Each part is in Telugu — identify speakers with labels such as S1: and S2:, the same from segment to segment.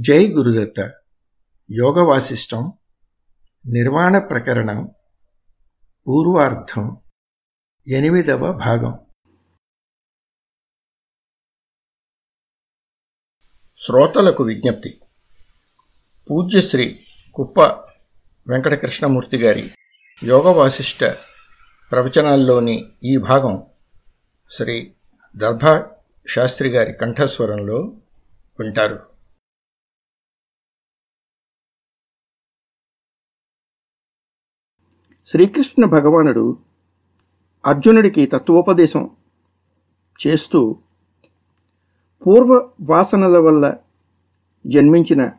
S1: జై గురుదత్త. యోగ వాసిష్టం నిర్వాణ ప్రకరణం పూర్వార్థం ఎనిమిదవ భాగం. శ్రోతలకు విజ్ఞప్తి. పూజ్యశ్రీ కుప్ప వెంకటకృష్ణమూర్తి గారి యోగ వాసిష్ట ప్రవచనాల్లోని ఈ భాగం శ్రీ దర్భా శాస్త్రి గారి కంఠస్వరంలో వింటారు.
S2: శ్రీకృష్ణ భగవానుడు అర్జునుడికి తత్వోపదేశం చేస్తూ పూర్వ వాసనల వల్ల జన్మించిన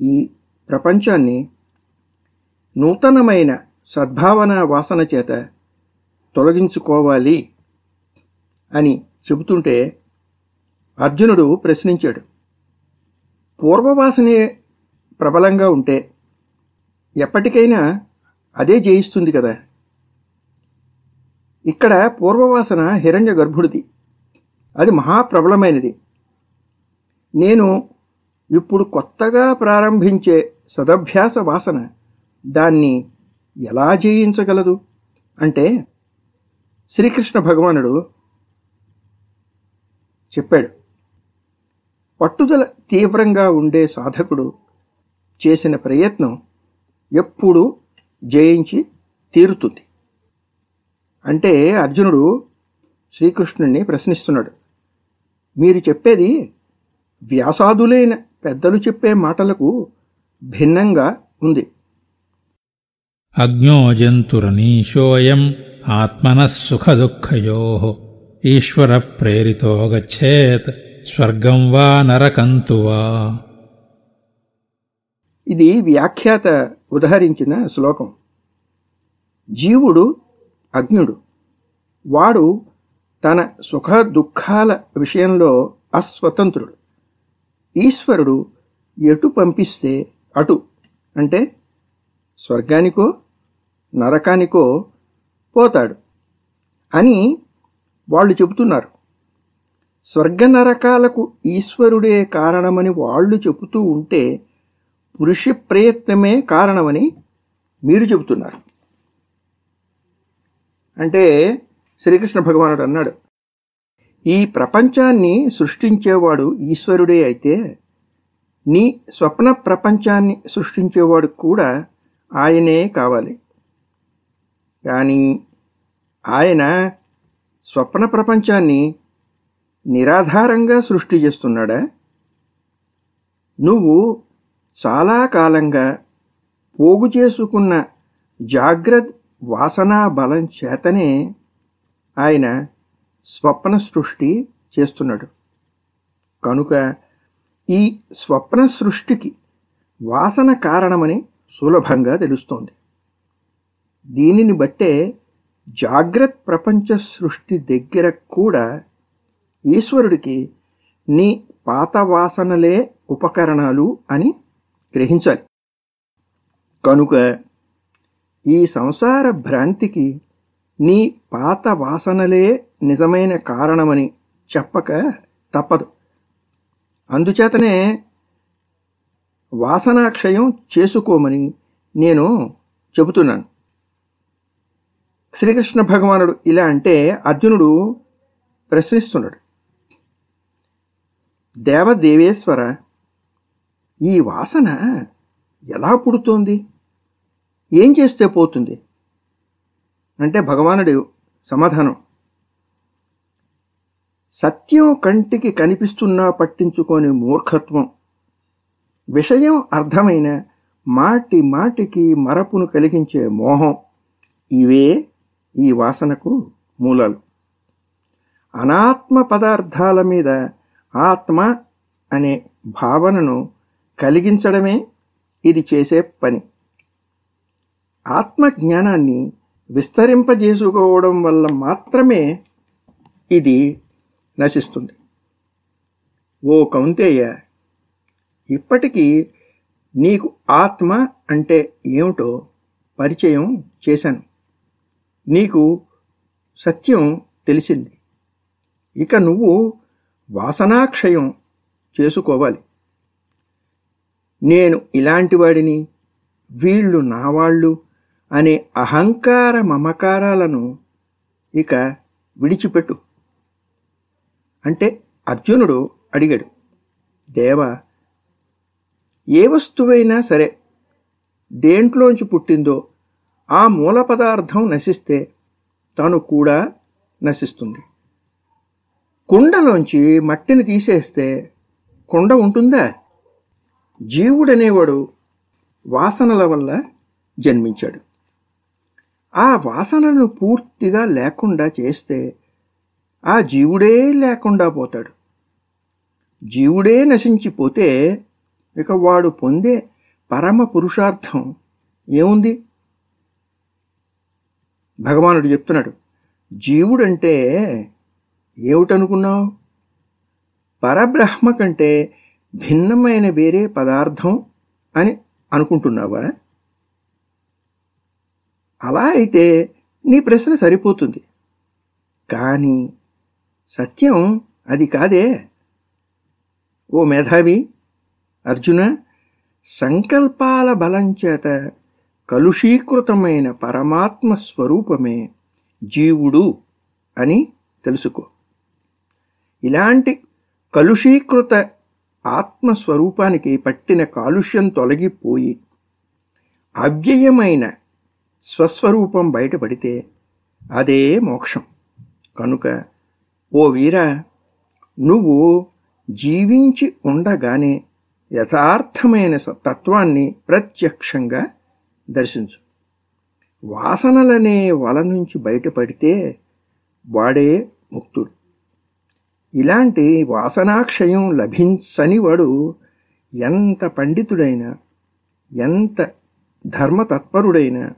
S2: ఈ ప్రపంచాన్ని నూతనమైన సద్భావన వాసన చేత తొలగించుకోవాలి అని చెబుతుంటే అర్జునుడు ప్రశ్నించాడు. పూర్వవాసనే ప్రబలంగా ఉంటే ఎప్పటికైనా అదే జయిస్తుంది కదా. ఇక్కడ పూర్వవాసన హిరణ్య గర్భుడిది. అది మహాప్రబలమైనది. నేను ఇప్పుడు కొత్తగా ప్రారంభించే సదభ్యాస వాసన దాన్ని ఎలా జయించగలదు? అంటే శ్రీకృష్ణ భగవానుడు చెప్పాడు పట్టుదల తీవ్రంగా ఉండే సాధకుడు చేసిన ప్రయత్నం ఎప్పుడూ జయించి తీరుతుంది. అంటే అర్జునుడు శ్రీకృష్ణుణ్ణి ప్రశ్నిస్తున్నాడు. మీరు చెప్పేది వ్యాసాదులైన పెద్దలు చెప్పే మాటలకు భిన్నంగా ఉంది.
S3: అజ్ఞోజంతురనీశోయం ఆత్మనఃసుఖదుఃఖయో ఈశ్వర ప్రేరితో గచ్చేత్ స్వర్గం వా నరకంతు వా.
S2: ఇది వ్యాఖ్యాత ఉదహరించిన శ్లోకం. జీవుడు అగ్నుడు. వాడు తన సుఖ దుఃఖాల విషయంలో అస్వతంత్రుడు. ఈశ్వరుడు ఎటు పంపిస్తే అటు. అంటే స్వర్గానికో నరకానికో పోతాడు అని వాళ్ళు చెబుతున్నారు. స్వర్గ నరకాలకు ఈశ్వరుడే కారణమని వాళ్ళు చెబుతూ ఉంటే ఋషి ప్రయత్నమే కారణమని మీరు చెబుతున్నారు. అంటే శ్రీకృష్ణ భగవానుడు అన్నాడు ఈ ప్రపంచాన్ని సృష్టించేవాడు ఈశ్వరుడే అయితే నీ స్వప్న ప్రపంచాన్ని సృష్టించేవాడు కూడా ఆయనే కావాలి. కానీ ఆయన స్వప్న ప్రపంచాన్ని నిరాధారంగా సృష్టి చేస్తున్నాడా? నువ్వు చాలా కాలంగా పోగు చేసుకున్న జాగ్రత్త వాసనా బలం చేతనే ఆయన స్వప్న సృష్టి చేస్తున్నాడు. కనుక ఈ స్వప్న సృష్టికి వాసన కారణమని సులభంగా తెలుస్తోంది. దీనిని బట్టే జాగ్రత్త ప్రపంచ సృష్టి దగ్గర కూడా ఈశ్వరుడికి నీ పాత వాసనలే ఉపకరణాలు అని గ్రహించాలి. కనుక ఈ సంసార భ్రాంతికి నీ పాత వాసనలే నిజమైన కారణమని చెప్పక తప్పదు. అందుచేతనే వాసనాక్షయం చేసుకోమని నేను చెబుతున్నాను. శ్రీకృష్ణ భగవానుడు ఇలా అంటే అర్జునుడు ప్రశ్నిస్తున్నాడు. దేవదేవేశ్వర ఈ వాసన ఎలా పుడుతోంది? ఏం చేస్తే పోతుంది? అంటే భగవానుడు సమాధానం. సత్యం కంటికి కనిపిస్తున్నా పట్టించుకొని మూర్ఖత్వం. విషయం అర్థమైన మాటి మాటికి మరపును కలిగించే మోహం. ఇవే ఈ వాసనకు మూలాలు. అనాత్మ పదార్థాల మీద ఆత్మ అనే భావనను కలిగించడమే ఇది చేసే పని. ఆత్మ జ్ఞానాన్ని విస్తరింపజేసుకోవడం వల్ల మాత్రమే ఇది నశిస్తుంది. ఓ కౌంతేయ ఇప్పటికీ నీకు ఆత్మ అంటే ఏమిటో పరిచయం చేశాను. నీకు సత్యం తెలిసింది. ఇక నువ్వు వాసనాక్షయం చేసుకోవాలి. నేను ఇలాంటి వాడిని వీళ్ళు నావాళ్ళు అనే అహంకార మమకారాలను ఇక విడిచిపెట్టు. అంటే అర్జునుడు అడిగాడు దేవా ఏ వస్తువైనా సరే దేంట్లోంచి పుట్టిందో ఆ మూల పదార్థం నశిస్తే తను కూడా నశిస్తుంది. కుండలోంచి మట్టిని తీసేస్తే కుండ ఉంటుందా? జీవుడనేవాడు వాసనల వల్ల జన్మించాడు. ఆ వాసనలను పూర్తిగా లేకుండా చేస్తే ఆ జీవుడే లేకుండా పోతాడు. జీవుడే నశించిపోతే ఇక వాడు పొందే పరమ పురుషార్థం ఏముంది? భగవానుడు చెప్తున్నాడు జీవుడంటే ఏమిటనుకున్నావు? పరబ్రహ్మ కంటే భిన్నమైన వేరే పదార్థం అని అనుకుంటున్నావా? అలా అయితే నీ ప్రశ్న సరిపోతుంది. కానీ సత్యం అది కాదే. ఓ మేధావి అర్జున సంకల్పాల బలం చేత కలుషీకృతమైన పరమాత్మ స్వరూపమే జీవుడు అని తెలుసుకో. ఇలాంటి కలుషీకృత ఆత్మస్వరూపానికి పట్టిన కాలుష్యం తొలగిపోయి అవ్యయమైన స్వస్వరూపం బయటపడితే అదే మోక్షం. కనుక ఓ వీర నువ్వు జీవించి ఉండగానే యథార్థమైన తత్వాన్ని ప్రత్యక్షంగా దర్శించు. వాసనలనే వల నుంచి బయటపడితే వాడే ముక్తుడు. ఇలాంటి వాసనాక్షయం లభించని వాడు ఎంత పండితుడైనా ఎంత ధర్మతత్పరుడైనా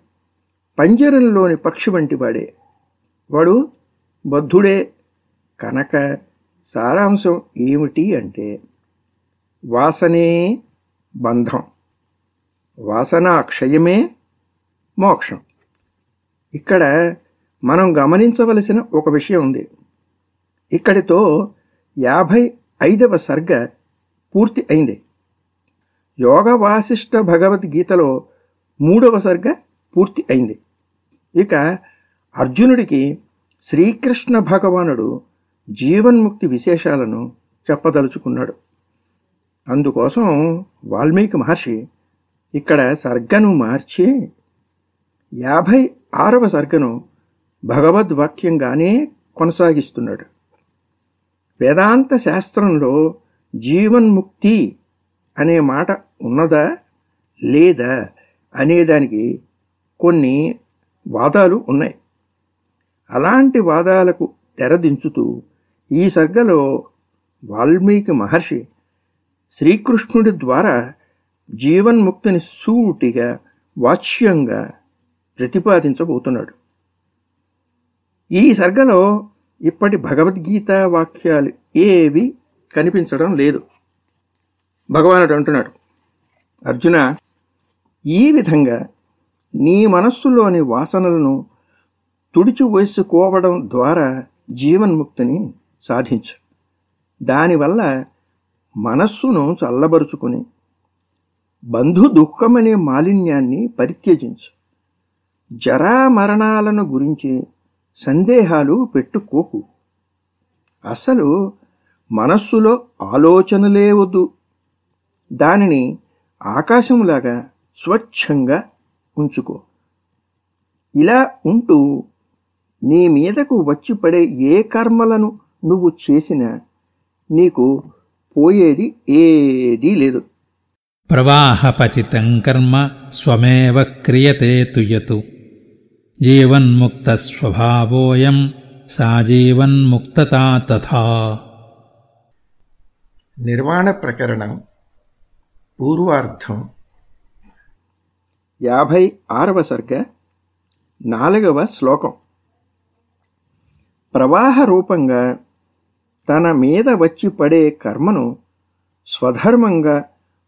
S2: పంజరంలోని పక్షి వంటి వాడే. వాడు బద్ధుడే కనుక సారాంశం ఏమిటి అంటే వాసనే బంధం. వాసనాక్షయమే మోక్షం. ఇక్కడ మనం గమనించవలసిన ఒక విషయం ఉంది. ఇక్కడితో యాభై ఐదవ సర్గ పూర్తి అయింది. యోగ వాసిష్ట భగవద్గీతలో మూడవ సర్గ పూర్తి అయింది. ఇక అర్జునుడికి శ్రీకృష్ణ భగవానుడు జీవన్ముక్తి విశేషాలను చెప్పదలుచుకున్నాడు. అందుకోసం వాల్మీకి మహర్షి ఇక్కడ సర్గను మార్చి యాభై ఆరవ సర్గను భగవద్వాక్యంగానే కొనసాగిస్తున్నాడు. వేదాంత శాస్త్రంలో జీవన్ముక్తి అనే మాట ఉన్నదా? లేదా? అనేదానికి కొన్ని వాదాలు ఉన్నాయి. అలాంటి వాదాలకు తెరదించుతూ ఈ సగ్గలో వాల్మీకి మహర్షి శ్రీకృష్ణుడి ద్వారా జీవన్ముక్తిని సూటిగా వాచ్యంగా ప్రతిపాదించబోతున్నాడు. ఈ సర్గలో ఇప్పటి భగవద్గీత వాక్యాలు ఏవి కనిపించడం లేదు. భగవానుడు అంటున్నాడు అర్జున ఈ విధంగా నీ మనస్సులోని వాసనలను తుడిచివేసుకోవడం ద్వారా జీవన్ముక్తిని సాధించు. దానివల్ల మనస్సును చల్లబరుచుకుని బంధు దుఃఖమనే మాలిన్యాన్ని పరిత్యజించు. జరా మరణాలను గురించి సందేహాలు పెట్టుకోకు. అసలు మనస్సులో ఆలోచనలే వద్దు. దానిని ఆకాశంలాగా స్వచ్ఛంగా ఉంచుకో. ఇలా ఉంటూ నీ మీదకు వచ్చి పడే ఏ కర్మలను నువ్వు చేసినా నీకు పోయేది ఏదీ లేదు.
S3: ప్రవాహపతితం కర్మ స్వమేవ క్రియతే తుయతు జీవన్ముక్తస్వభావోయం సా జీవన్ముక్తతా తథా.
S1: నిర్వాణ ప్రకరణం పూర్వార్థం
S2: యాభై ఆరవ సర్గ నాలుగవ శ్లోకం. ప్రవాహ రూపంగా తన మీద వచ్చి పడే కర్మను స్వధర్మంగా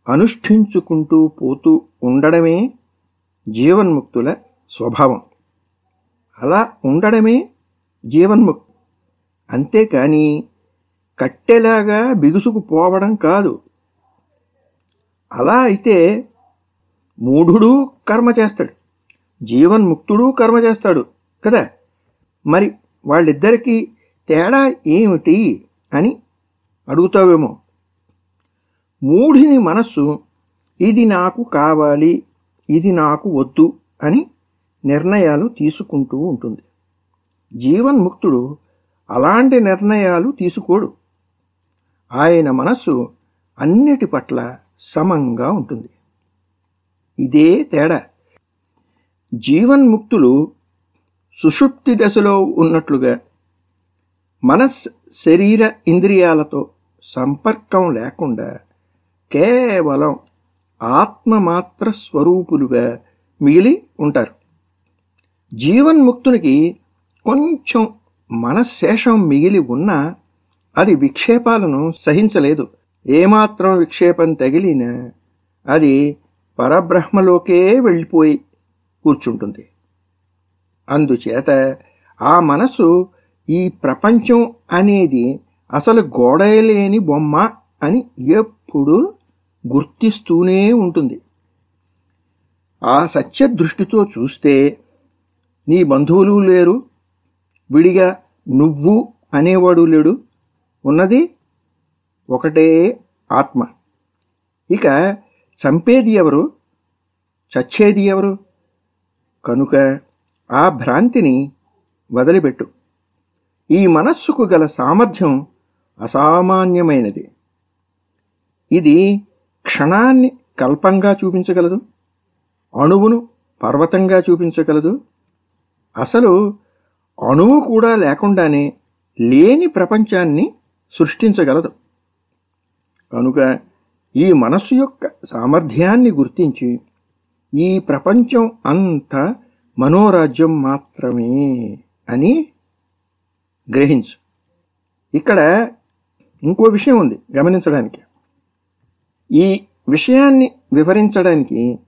S2: అనుష్ఠించుకుంటూ పోతూ ఉండడమే జీవన్ముక్తుల స్వభావం. అలా ఉండడమే జీవన్ముక్తి. అంతేకాని కట్టెలాగా బిగుసుకుపోవడం కాదు. అలా అయితే మూఢుడు కర్మ చేస్తాడు. జీవన్ముక్తుడు కర్మ చేస్తాడు కదా? మరి వాళ్ళిద్దరికీ తేడా ఏమిటి అని అడుగుతావేమో. మూఢిని మనస్సు ఇది నాకు కావాలి ఇది నాకు వద్దు అని నిర్ణయాలు తీసుకుంటూ ఉంటుంది. జీవన్ముక్తుడు అలాంటి నిర్ణయాలు తీసుకోడు. ఆయన మనస్సు అన్నిటి పట్ల సమంగా ఉంటుంది. ఇదే తేడా. జీవన్ముక్తులు సుషుప్తి దశలో ఉన్నట్లుగా మనస్ శరీర ఇంద్రియాలతో సంపర్కం లేకుండా కేవలం ఆత్మమాత్ర స్వరూపులుగా మిగిలి ఉంటారు. జీవన్ముక్తునికి కొంచెం మనశేషం మిగిలి ఉన్నా అది విక్షేపాలను సహించలేదు. ఏమాత్రం విక్షేపం తగిలినా అది పరబ్రహ్మలోకే వెళ్ళిపోయి కూర్చుంటుంది. అందుచేత ఆ మనసు ఈ ప్రపంచం అనేది అసలు గోడలేని బొమ్మ అని ఎప్పుడూ గుర్తిస్తూనే ఉంటుంది. ఆ సత్య దృష్టితో చూస్తే నీ బంధువులు లేరు విడిగా నువ్వు అనేవాడు లేడు. ఉన్నది ఒకటే ఆత్మ. ఇక చంపేది ఎవరు? చచ్చేది ఎవరు? కనుక ఆ భ్రాంతిని వదిలిపెట్టు. ఈ మనస్సుకు గల సామర్థ్యం అసామాన్యమైనది. ఇది క్షణాన్ని కల్పంగా చూపించగలదు అణువును పర్వతంగా చూపించగలదు అసలు అణువు కూడా లేకుండానే లేని ప్రపంచాన్ని సృష్టించగలదు. కనుక ఈ మనస్సు యొక్క సామర్థ్యాన్ని గుర్తించి ఈ ప్రపంచం అంతా మనోరాజ్యం మాత్రమే అని గ్రహించు. ఇక్కడ ఇంకో విషయం ఉంది గమనించడానికి. ఈ విషయాన్ని వివరించడానికి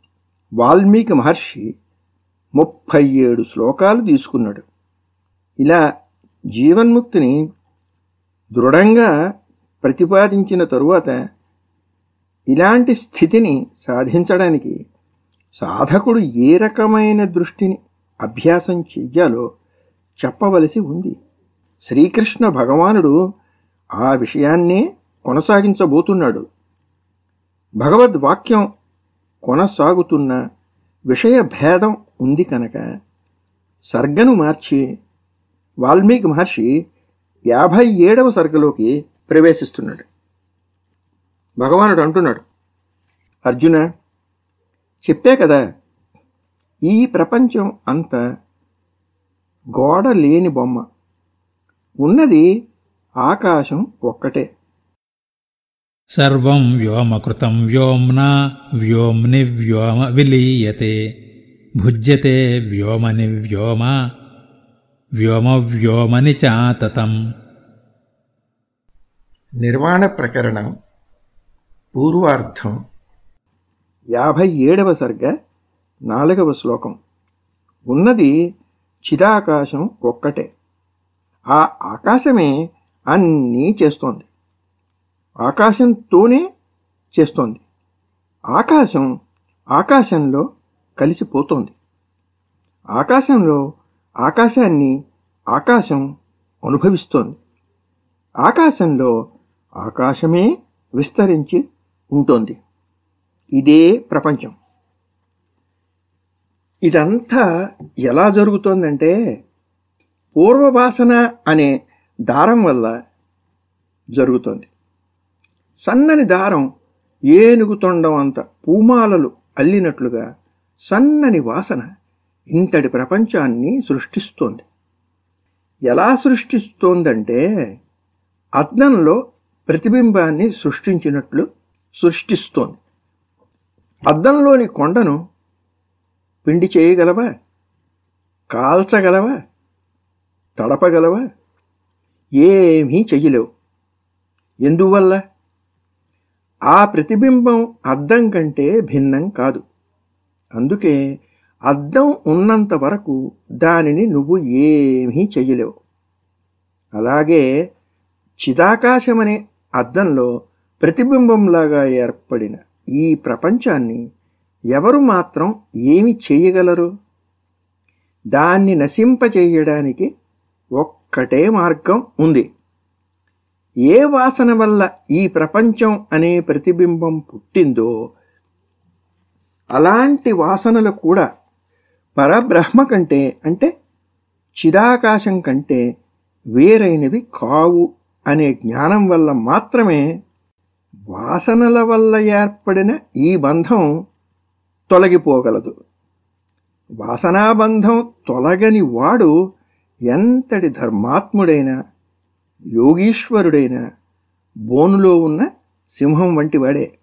S2: వాల్మీకి మహర్షి ముప్పై ఏడు శ్లోకాలు తీసుకున్నాడు. ఇలా జీవన్ముక్తిని దృఢంగా ప్రతిపాదించిన తరువాత ఇలాంటి స్థితిని సాధించడానికి సాధకుడు ఏ రకమైన దృష్టిని అభ్యాసం చెయ్యాలో చెప్పవలసి ఉంది. శ్రీకృష్ణ భగవానుడు ఆ విషయాన్నే కొనసాగించబోతున్నాడు. భగవద్వాక్యం కొనసాగుతున్న విషయ భేదం ఉంది కనుక సర్గను మార్చి వాల్మీకి మహర్షి యాభై ఏడవ సర్గలోకి ప్రవేశిస్తున్నాడు. భగవానుడు అంటున్నాడు అర్జున చెప్పే కదా ఈ ప్రపంచం అంతా గోడ లేని బొమ్మ. ఉన్నది ఆకాశం ఒక్కటే.
S3: సర్వం వ్యోమకృతం వ్యోమ్నా వ్యోమ్ని వ్యోమ విలీయతే భుజ్యతే వ్యోమని వ్యోమ వ్యోమవ్యోమని చాతతం.
S1: నిర్వాణ ప్రకరణం పూర్వార్థం
S2: యాభై ఏడవ సర్గ నాలుగవ శ్లోకం. ఉన్నది చిదాకాశం ఒక్కటే. ఆ ఆకాశమే అన్నీ చేస్తోంది. ఆకాశంతోనే చేస్తోంది. ఆకాశం ఆకాశంలో కలిసిపోతోంది. ఆకాశంలో ఆకాశాన్ని ఆకాశం అనుభవిస్తోంది. ఆకాశంలో ఆకాశమే విస్తరించి ఉంటుంది. ఇదే ప్రపంచం. ఇదంతా ఎలా జరుగుతోందంటే పూర్వవాసన అనే దారం వల్ల జరుగుతోంది. సన్నని దారం ఏనుగు తొండం అంత పూమాలలు అల్లినట్లుగా సన్నని వాసన ఇంతటి ప్రపంచాన్ని సృష్టిస్తోంది. ఎలా సృష్టిస్తోందంటే అద్దంలో ప్రతిబింబాన్ని సృష్టించినట్లు సృష్టిస్తోంది. అద్దంలోని కొండను పిండి చేయగలవా? కాల్చగలవా? తడపగలవా? ఏమీ చెయ్యలేవు. ఎందువల్ల? ఆ ప్రతిబింబం అద్దం కంటే భిన్నం కాదు. అందుకే అద్దం ఉన్నంత వరకు దానిని నువ్వు ఏమీ చెయ్యలేవు. అలాగే చిదాకాశమనే అద్దంలో ప్రతిబింబంలాగా ఏర్పడిన ఈ ప్రపంచాన్ని ఎవరు మాత్రం ఏమి చేయగలరు దాన్ని నశింపచేయడానికి ఒక్కటే మార్గం ఉంది. ఏ వాసన వల్ల ఈ ప్రపంచం అనే ప్రతిబింబం పుట్టిందో అలాంటి వాసనలు కూడా పరబ్రహ్మ కంటే అంటే చిదాకాశం కంటే వేరైనవి కావు అనే జ్ఞానం వల్ల మాత్రమే వాసనల వల్ల ఏర్పడిన ఈ బంధం తొలగిపోగలదు. వాసనాబంధం తొలగని వాడు ఎంతటి ధర్మాత్ముడైనా యోగీశ్వరుడైనా బోనులో ఉన్న సింహం వంటివాడే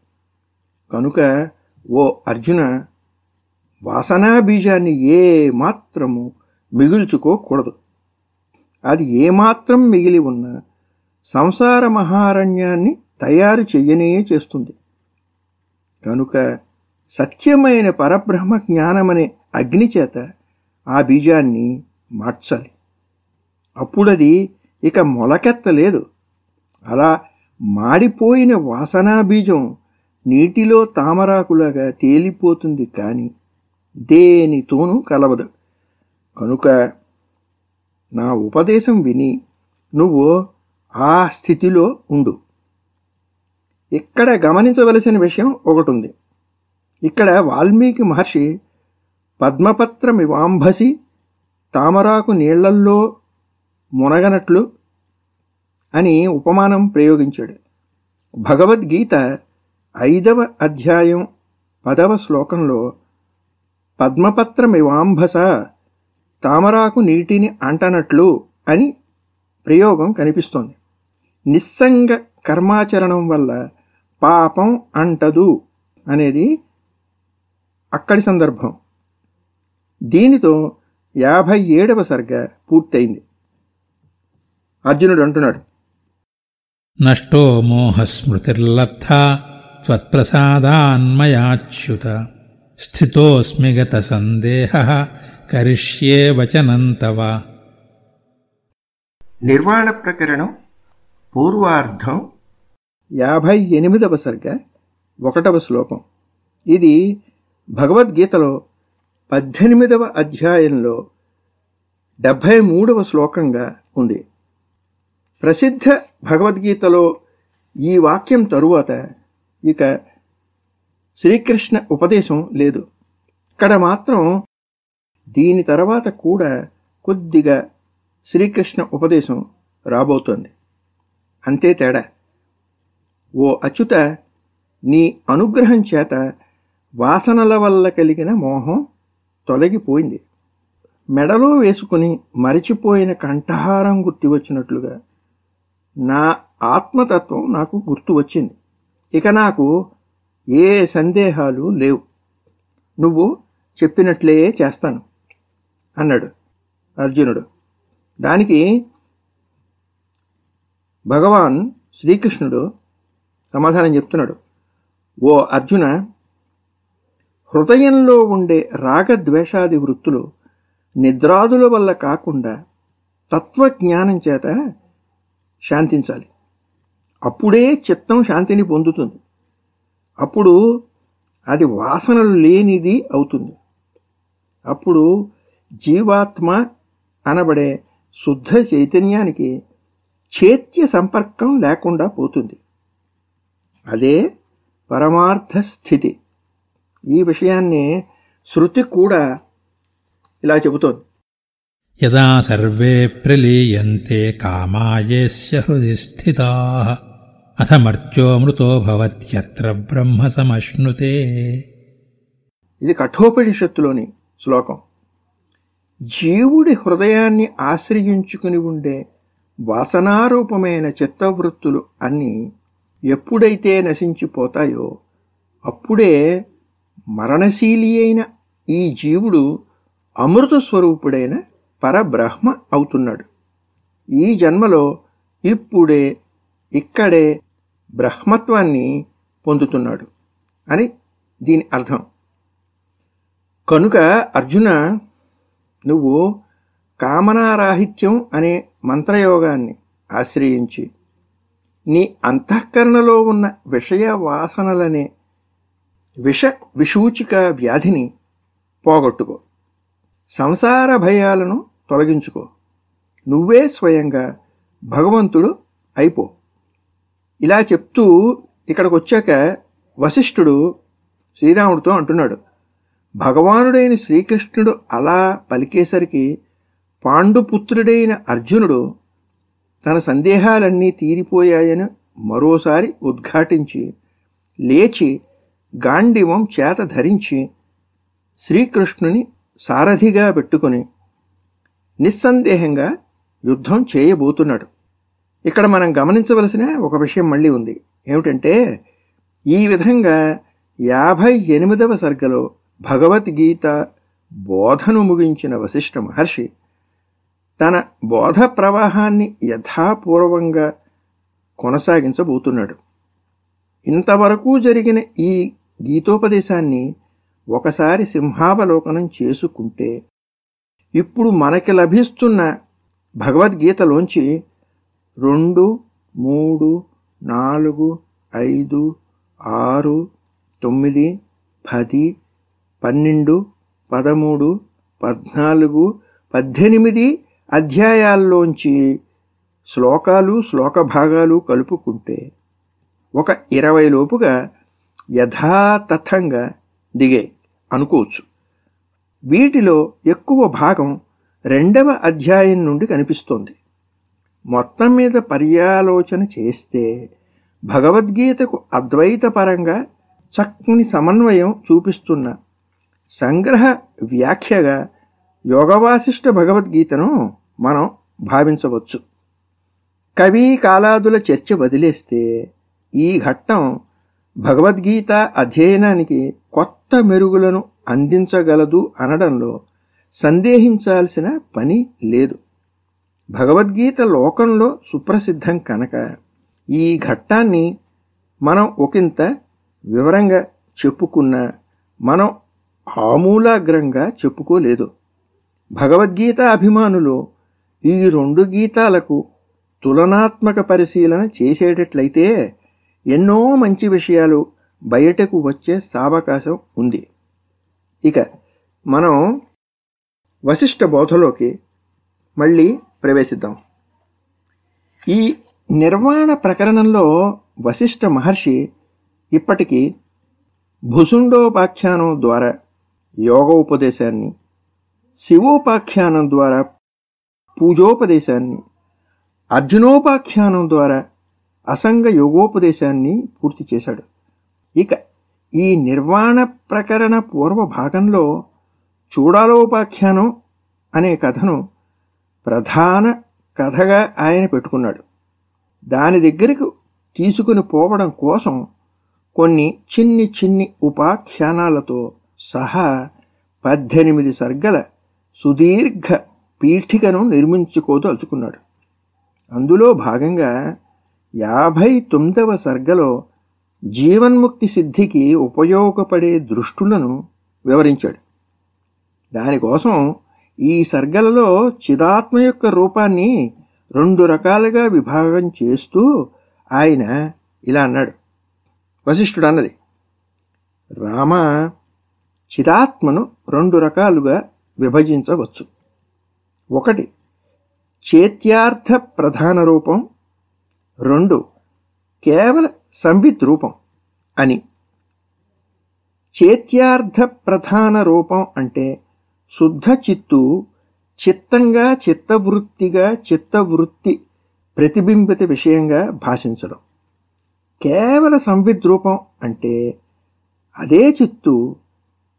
S2: కనుక ఓ అర్జున వాసనా బీజాన్ని ఏ మాత్రము మిగుల్చుకోకూడదు. అది ఏమాత్రం మిగిలి ఉన్న సంసార మహారణ్యాన్ని తయారు చెయ్యనే చేస్తుంది. కనుక సత్యమైన పరబ్రహ్మ జ్ఞానమనే అగ్ని చేత ఆ బీజాన్ని మార్చాలి. అప్పుడది ఇక మొలకెత్తలేదు. అలా మాడిపోయిన వాసనా బీజం నీటిలో తామరాకులాగా తేలిపోతుంది కానీ దేనితోనూ కలవదు. కనుక నా ఉపదేశం విని నువ్వు ఆ స్థితిలో ఉండు. ఇక్కడ గమనించవలసిన విషయం ఒకటి ఉంది ఇక్కడ వాల్మీకి మహర్షి పద్మపత్రమివాంభసి తామరాకు నీళ్ళల్లో మునగనట్లు అని ఉపమానం ప్రయోగించాడు. భగవద్గీత ఐదవ అధ్యాయం పదవ శ్లోకంలో పద్మపత్రమివాంభస తామరాకు నీటిని అంటనట్లు అని ప్రయోగం కనిపిస్తోంది. నిస్సంగ కర్మాచరణం వల్ల పాపం అంటదు అనేది అక్కడి సందర్భం. దీనితో యాభై ఏడవ సర్గ పూర్తయింది. అర్జునుడు అంటున్నాడు.
S3: నష్టో మోహస్మృతిర్లబ్ధ త్వత్ప్రసాదాన్మయాచ్యుత. స్థితోస్మి గత సందేహ కరిష్యే వచనం తవ
S1: నిర్వాణ ప్రకరణం పూర్వార్ధం.
S2: యాభై ఎనిమిదవ సర్గ ఒకటవ శ్లోకం. ఇది భగవద్గీతలో పద్దెనిమిదవ అధ్యాయంలో డెబ్భై మూడవ శ్లోకంగా ఉంది. ప్రసిద్ధ భగవద్గీతలో ఈ వాక్యం తరువాత ఇక శ్రీకృష్ణ ఉపదేశం లేదు. ఇక్కడ మాత్రం దీని తర్వాత కూడా కొద్దిగా శ్రీకృష్ణ ఉపదేశం రాబోతోంది. అంతే తేడా. ఓ అచ్యుత నీ అనుగ్రహం చేత వాసనల వల్ల కలిగిన మోహం తొలగిపోయింది. మెడలో వేసుకుని మరిచిపోయిన కంఠహారం గుర్తు వచ్చినట్లుగా నా ఆత్మతత్వం నాకు గుర్తు వచ్చింది. ఇక నాకు ఏ సందేహాలు లేవు. నువ్వు చెప్పినట్లే చేస్తాను అన్నాడు అర్జునుడు. దానికి భగవాన్ శ్రీకృష్ణుడు సమాధానం చెప్తున్నాడు. ఓ అర్జున హృదయంలో ఉండే రాగద్వేషాది వృత్తులు నిద్రాదుల వల్ల కాకుండా తత్వజ్ఞానం చేత శాంతించాలి. అప్పుడే చిత్తం శాంతిని పొందుతుంది. అప్పుడు అది వాసనలు లేనిది అవుతుంది. అప్పుడు జీవాత్మ అనబడే శుద్ధ చైతన్యానికి చేత్య సంపర్కం లేకుండా పోతుంది. అదే పరమార్థ స్థితి. ఈ విషయాన్ని శృతి కూడా ఇలా చెబుతోంది.
S3: యదా సర్వే ప్రలీయంతే కామాయేస్య హృది స్థితా. అథ మర్త్యో భవత్యత్ర బ్రహ్మ సమశ్నుతే.
S2: ఇది కఠోపనిషత్తులోని శ్లోకం. జీవుడి హృదయాన్ని ఆశ్రయించుకుని ఉండే వాసనారూపమైన చిత్తవృత్తులు అన్నీ ఎప్పుడైతే నశించిపోతాయో అప్పుడే మరణశీలి అయిన ఈ జీవుడు అమృత స్వరూపుడైన పరబ్రహ్మ అవుతున్నాడు. ఈ జన్మలో ఇప్పుడే ఇక్కడే బ్రహ్మత్వాన్ని పొందుతున్నాడు అని దీని అర్థం. కనుక అర్జున నువ్వు కామనారాహిత్యం అనే మంత్రయోగాన్ని ఆశ్రయించి నీ అంతఃకరణలో ఉన్న విషయ వాసనలనే విష విషూచిక వ్యాధిని పోగొట్టుకో. సంసార భయాలను తొలగించుకో. నువ్వే స్వయంగా భగవంతుడు అయిపో. ఇలా చెప్తూ ఇక్కడికి వచ్చాక వశిష్ఠుడు శ్రీరాముడితో అంటున్నాడు భగవానుడైన శ్రీకృష్ణుడు అలా పలికేసరికి పాండుపుత్రుడైన అర్జునుడు తన సందేహాలన్నీ తీరిపోయాయని మరోసారి ఉద్ఘాటించి లేచి గాండివం చేత ధరించి శ్రీకృష్ణుని సారథిగా పెట్టుకుని నిస్సందేహంగా యుద్ధం చేయబోతున్నాడు. ఇక్కడ మనం గమనించవలసిన ఒక విషయం మళ్ళీ ఉంది. ఏమిటంటే ఈ విధంగా యాభై ఎనిమిదవ సర్గలో భగవద్గీత బోధను ముగించిన వశిష్ఠ మహర్షి తన బోధ ప్రవాహాన్ని యథాపూర్వంగా కొనసాగించబోతున్నాడు. ఇంతవరకు జరిగిన ఈ గీతోపదేశాన్ని ఒకసారి సింహావలోకనం చేసుకుంటే ఇప్పుడు మనకి లభిస్తున్న భగవద్గీతలోంచి రెండు మూడు నాలుగు ఐదు ఆరు తొమ్మిది పది పన్నెండు పదమూడు పద్నాలుగు పద్దెనిమిది అధ్యాయాల్లోంచి శ్లోకాలు శ్లోక భాగాలు కలుపుకుంటే ఒక ఇరవై లోపుగా యథాతథంగా దిగే అనుకోవచ్చు. వీటిలో ఎక్కువ భాగం రెండవ అధ్యాయం నుండి కనిపిస్తోంది. మొత్తం మీద పర్యాలోచన చేస్తే భగవద్గీతకు అద్వైతపరంగా చక్కని సమన్వయం చూపిస్తున్న సంగ్రహ వ్యాఖ్యగా యోగవాసిష్ట భగవద్గీతను మనం భావించవచ్చు. కవి కాలాదుల చర్చ వదిలేస్తే ఈ ఘట్టం భగవద్గీత అధ్యయనానికి కొత్త మెరుగులను అందించగలదు అనడంలో సందేహించాల్సిన పని లేదు. భగవద్గీత లోకంలో సుప్రసిద్ధం కనుక ఈ ఘట్టాన్ని మనం ఒకంత వివరంగా చెప్పుకున్న మనం ఆమూలాగ్రంగా చెప్పుకోలేదు. భగవద్గీత అభిమానులు ఈ రెండు గీతాలకు తులనాత్మక పరిశీలన చేసేటట్లయితే ఎన్నో మంచి విషయాలు బయటకు వచ్చే సావకాశం ఉంది. ఇక మనం వశిష్ఠ బోధలోకి మళ్ళీ ప్రవేశిద్దాం. ఈ నిర్వాణ ప్రకరణంలో వశిష్ఠ మహర్షి ఇప్పటికీ భుసుండోపాఖ్యానం ద్వారా యోగోపదేశాన్ని శివోపాఖ్యానం ద్వారా పూజోపదేశాన్ని అర్జునోపాఖ్యానం ద్వారా అసంగ యోగోపదేశాన్ని పూర్తి చేశాడు. ఇక ఈ నిర్వాణ ప్రకరణ పూర్వ భాగంలో చూడాలోపాఖ్యానం అనే కథను ప్రధాన కథగా ఆయన పెట్టుకున్నాడు. దాని దగ్గరకు తీసుకుని పోవడం కోసం కొన్ని చిన్ని చిన్ని ఉపాఖ్యానాలతో సహా పద్దెనిమిది సర్గల సుదీర్ఘ పీఠికను నిర్మించుకోదలుచుకున్నాడు. అందులో భాగంగా యాభై తొమ్మిదవ సర్గలో జీవన్ముక్తి సిద్ధికి ఉపయోగపడే దృష్టులను వివరించాడు. దానికోసం ఈ సర్గలలో చిదాత్మ యొక్క రూపాన్ని రెండు రకాలుగా విభాగం చేస్తూ ఆయన ఇలా అన్నాడు. వశిష్ఠుడు అన్నది రామ చిదాత్మను రెండు రకాలుగా విభజించవచ్చు. ఒకటి చేత్యార్థ ప్రధాన రూపం. రెండు కేవల సంవిత్ రూపం అని. చేత్యార్థ ప్రధాన రూపం అంటే శుద్ధ చిత్తు చిత్తంగా చిత్తవృత్తిగా చిత్తవృత్తి ప్రతిబింబిత విషయంగా భాషించడం. కేవల సంవిద్రూపం అంటే అదే చిత్తు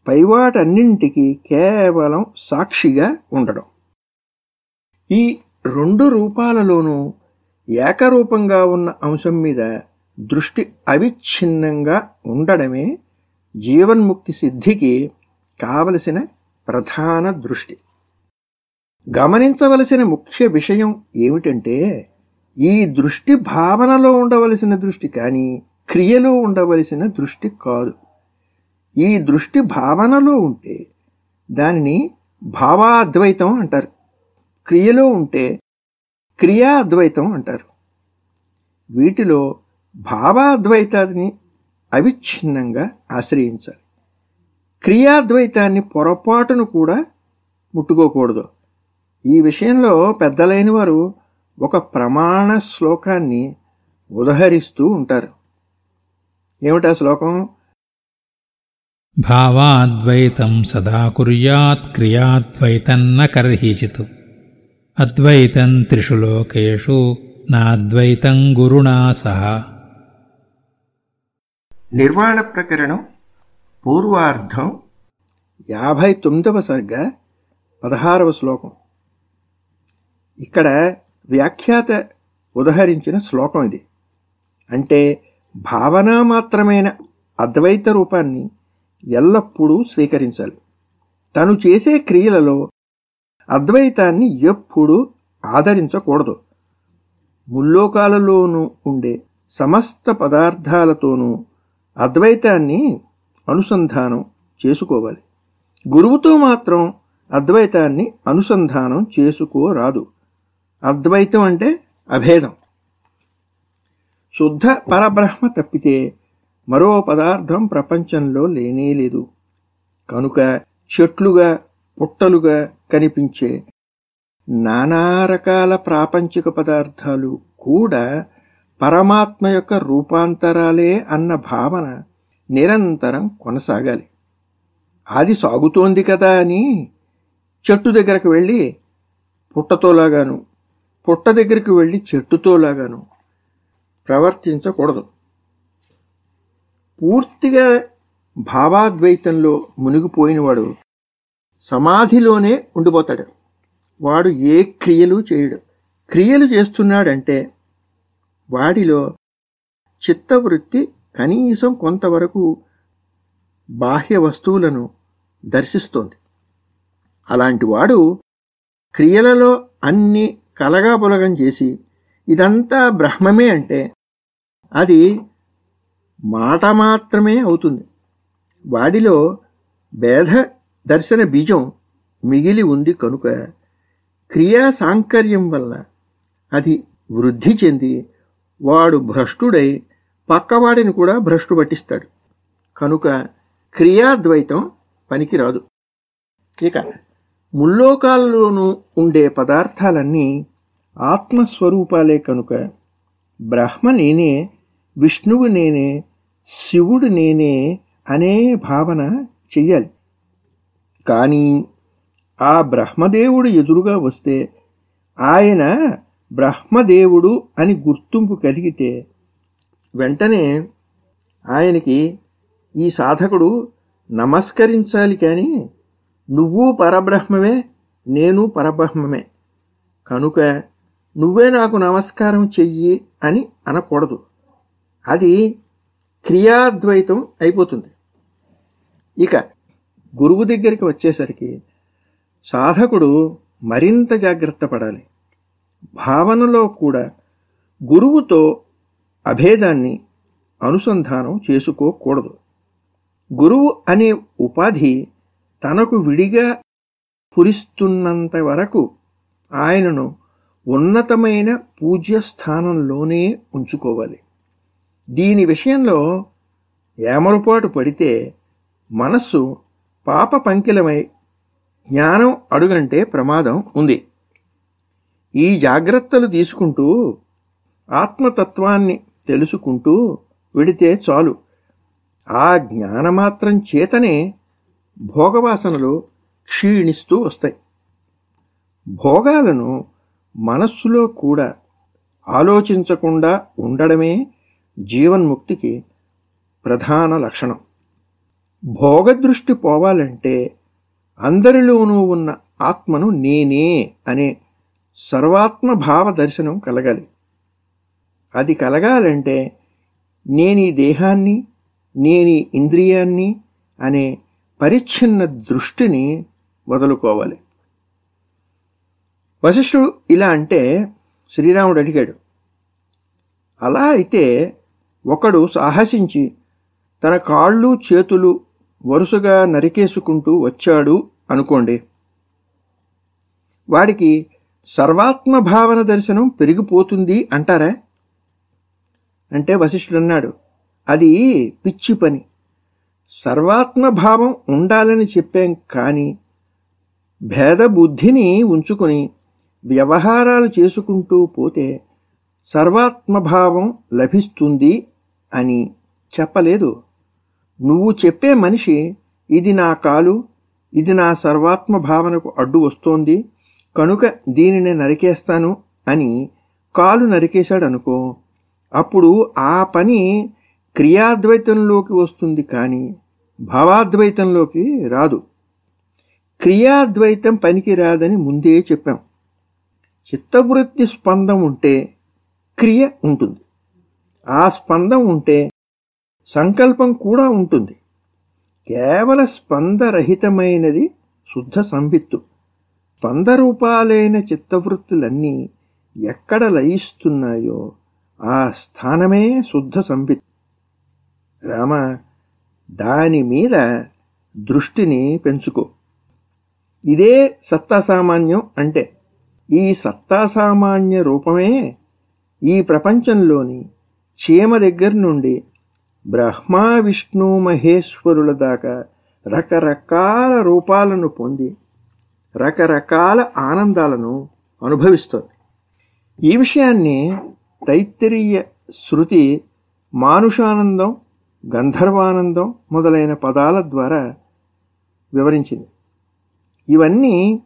S2: పైవాటన్నింటికి కేవలం సాక్షిగా ఉండడం. ఈ రెండు రూపాలలోనూ ఏకరూపంగా ఉన్న అంశం మీద దృష్టి అవిచ్ఛిన్నంగా ఉండడమే జీవన్ముక్తి సిద్ధికి కావలసిన ప్రధాన దృష్టి. గమనించవలసిన ముఖ్య విషయం ఏమిటంటే ఈ దృష్టి భావనలో ఉండవలసిన దృష్టి కానీ క్రియలో ఉండవలసిన దృష్టి కాదు. ఈ దృష్టి భావనలో ఉంటే దానిని భావాద్వైతం అంటారు. క్రియలో ఉంటే క్రియా అద్వైతం అంటారు. వీటిలో భావాద్వైతాన్ని అవిచ్ఛిన్నంగా ఆశ్రయించాలి. క్రియాద్వైతాన్ని పొరపాటును కూడా ముట్టుకోకూడదు. ఈ విషయంలో పెద్దలైన వారు ఒక ప్రమాణ శ్లోకాన్ని ఉదహరిస్తూ ఉంటారు. ఏమిటా శ్లోకం?
S3: భావాద్వైతం సదా కుర్యాత్ క్రియాద్వైతన్న కర్హిచిత్. అద్వైతం త్రిషు లోకేషు నాద్వైతం గురుణా సహ.
S1: నిర్వాణ ప్రకరణం పూర్వార్ధం
S2: యాభై తొమ్మిదవ సర్గ పదహారవ శ్లోకం. ఇక్కడ వ్యాఖ్యాత ఉదహరించిన శ్లోకం ఇది. అంటే భావన మాత్రమైన అద్వైత రూపాన్ని ఎల్లప్పుడూ స్వీకరించాలి. తను చేసే క్రియలలో అద్వైతాన్ని ఎప్పుడూ ఆదరించకూడదు. ముల్లోకాలలోనూ ఉండే సమస్త పదార్థాలతోనూ అద్వైతాన్ని అనుసంధానం చేసుకోవాలి. గురువుతో మాత్రం అద్వైతాన్ని అనుసంధానం చేసుకోరాదు. అద్వైతం అంటే అభేదం. శుద్ధ పరబ్రహ్మ తప్పితే మరో పదార్థం ప్రపంచంలో లేనేలేదు కనుక చెట్లుగా పుట్టలుగా కనిపించే నానా రకాల ప్రాపంచిక పదార్థాలు కూడా పరమాత్మ యొక్క రూపాంతరాలే అన్న భావన నిరంతరం కొనసాగాలి. అది సాగుతోంది కదా అని చెట్టు దగ్గరకు వెళ్ళి పుట్టతోలాగాను పుట్ట దగ్గరికి వెళ్ళి చెట్టుతోలాగాను ప్రవర్తించకూడదు. పూర్తిగా భావాద్వైతంలో మునిగిపోయినవాడు సమాధిలోనే ఉండిపోతాడు. వాడు ఏ క్రియలు చేయడు. క్రియలు చేస్తున్నాడంటే వాడిలో చిత్తవృత్తి కనీసం కొంతవరకు బాహ్య వస్తువులను దర్శిస్తోంది. అలాంటి వాడు క్రియలలో అన్ని కలగాపులగం చేసి ఇదంతా బ్రహ్మమే అంటే అది మాట మాత్రమే అవుతుంది. వాడిలో భేద దర్శన బీజం మిగిలి ఉంది కనుక క్రియా సాంకర్యం వల్ల అది వృద్ధి చెంది వాడు భ్రష్టుడై పక్కవాడిని కూడా భ్రష్టు పట్టిస్తాడు. కనుక క్రియాద్వైతం పనికిరాదు. ఇక ముల్లోకాల్లోనూ ఉండే పదార్థాలన్నీ ఆత్మస్వరూపాలే కనుక. బ్రహ్మ నేనే విష్ణువు నేనే శివుడు నేనే అనే భావన చెయ్యాలి. కానీ ఆ బ్రహ్మదేవుడు ఎదురుగా వస్తే ఆయన బ్రహ్మదేవుడు అని గుర్తింపు కలిగితే వెంటనే ఆయనకి ఈ సాధకుడు నమస్కరించాలి కానీ నువ్వు పరబ్రహ్మమే నేను పరబ్రహ్మమే. కనుక నువ్వే నాకు నమస్కారం చెయ్యి అని అనకూడదు. అది క్రియాద్వైతం అయిపోతుంది. ఇక గురువు దగ్గరికి వచ్చేసరికి సాధకుడు మరింత జాగ్రత్త పడాలి. భావనలో కూడా గురువుతో అభేదాన్ని అనుసంధానం చేసుకోకూడదు. గురువు అనే ఉపాధి తనకు విడిగా పురిస్తున్నంత వరకు ఆయనను ఉన్నతమైన పూజ్య స్థానంలోనే ఉంచుకోవాలి. దీని విషయంలో ఏమరుపాటు పడితే మనస్సు పాప పంకిలమై జ్ఞానం అడుగంటే ప్రమాదం ఉంది. ఈ జాగ్రత్తలు తీసుకుంటూ ఆత్మతత్వాన్ని తెలుసుకుంటూ విడితే చాలు. ఆ జ్ఞానమాత్రం చేతనే భోగవాసనలు క్షీణిస్తూ వస్తాయి. భోగాలను మనస్సులో కూడా ఆలోచించకుండా ఉండడమే జీవన్ముక్తికి ప్రధాన లక్షణం. భోగదృష్టి పోవాలంటే అందరిలోనూ ఉన్న ఆత్మను నేనే అనే సర్వాత్మ భావ దర్శనం కలగాలి. అది కలగాలంటే నేనీ దేహాన్ని నేనీ ఇంద్రియాన్ని అనే పరిచ్ఛిన్న దృష్టిని వదులుకోవాలి. వశిష్ఠుడు ఇలా అంటే శ్రీరాముడు అడిగాడు అలా అయితే ఒకడు సాహసించి తన కాళ్ళు చేతులు వరుసగా నరికేసుకుంటూ వచ్చాడు అనుకోండి. వాడికి సర్వాత్మ భావన దర్శనం పెరిగిపోతుంది అంటారా? అంటే వశిష్ఠుడు అన్నాడు అది పిచ్చి పని. సర్వాత్మభావం ఉండాలని చెప్పాం కానీ భేద బుద్ధిని ఉంచుకొని వ్యవహారాలు చేసుకుంటూ పోతే సర్వాత్మభావం లభిస్తుంది అని చెప్పలేదు. నువ్వు చెప్పే మనిషి ఇది నా కాలు ఇది నా సర్వాత్మ భావనకు అడ్డు వస్తోంది కనుక దీనిని నరికేస్తాను అని కాలు నరికేశాడనుకో అప్పుడు ఆ పని క్రియాద్వైతంలోకి వస్తుంది కానీ భావాద్వైతంలోకి రాదు. క్రియాద్వైతం పనికి రాదని ముందే చెప్పాం. చిత్తవృత్తి స్పందం ఉంటే క్రియ ఉంటుంది. ఆ స్పందం ఉంటే సంకల్పం కూడా ఉంటుంది. కేవల స్పందరహితమైనది శుద్ధ సంవిత్తు. స్పందరూపాలైన చిత్తవృత్తులన్నీ ఎక్కడ లయిస్తున్నాయో ఆ స్థానమే శుద్ధ సంవిత్ రామ దాని మీద దృష్టిని పెంచుకో. ఇదే సత్తాసామాన్యం అంటే ఈ సత్తాసామాన్య రూపమే ఈ ప్రపంచంలోని చీమ దగ్గర నుండి బ్రహ్మా విష్ణు మహేశ్వరుల దాకా రకరకాల రూపాలను పొంది రకరకాల ఆనందాలను అనుభవిస్తుంది. ఈ విషయాన్ని తైత్తరీయ శృతి మానుషానందం గంధర్వానందం మొదలైన పదాల ద్వారా వివరించింది. ఇవన్నీ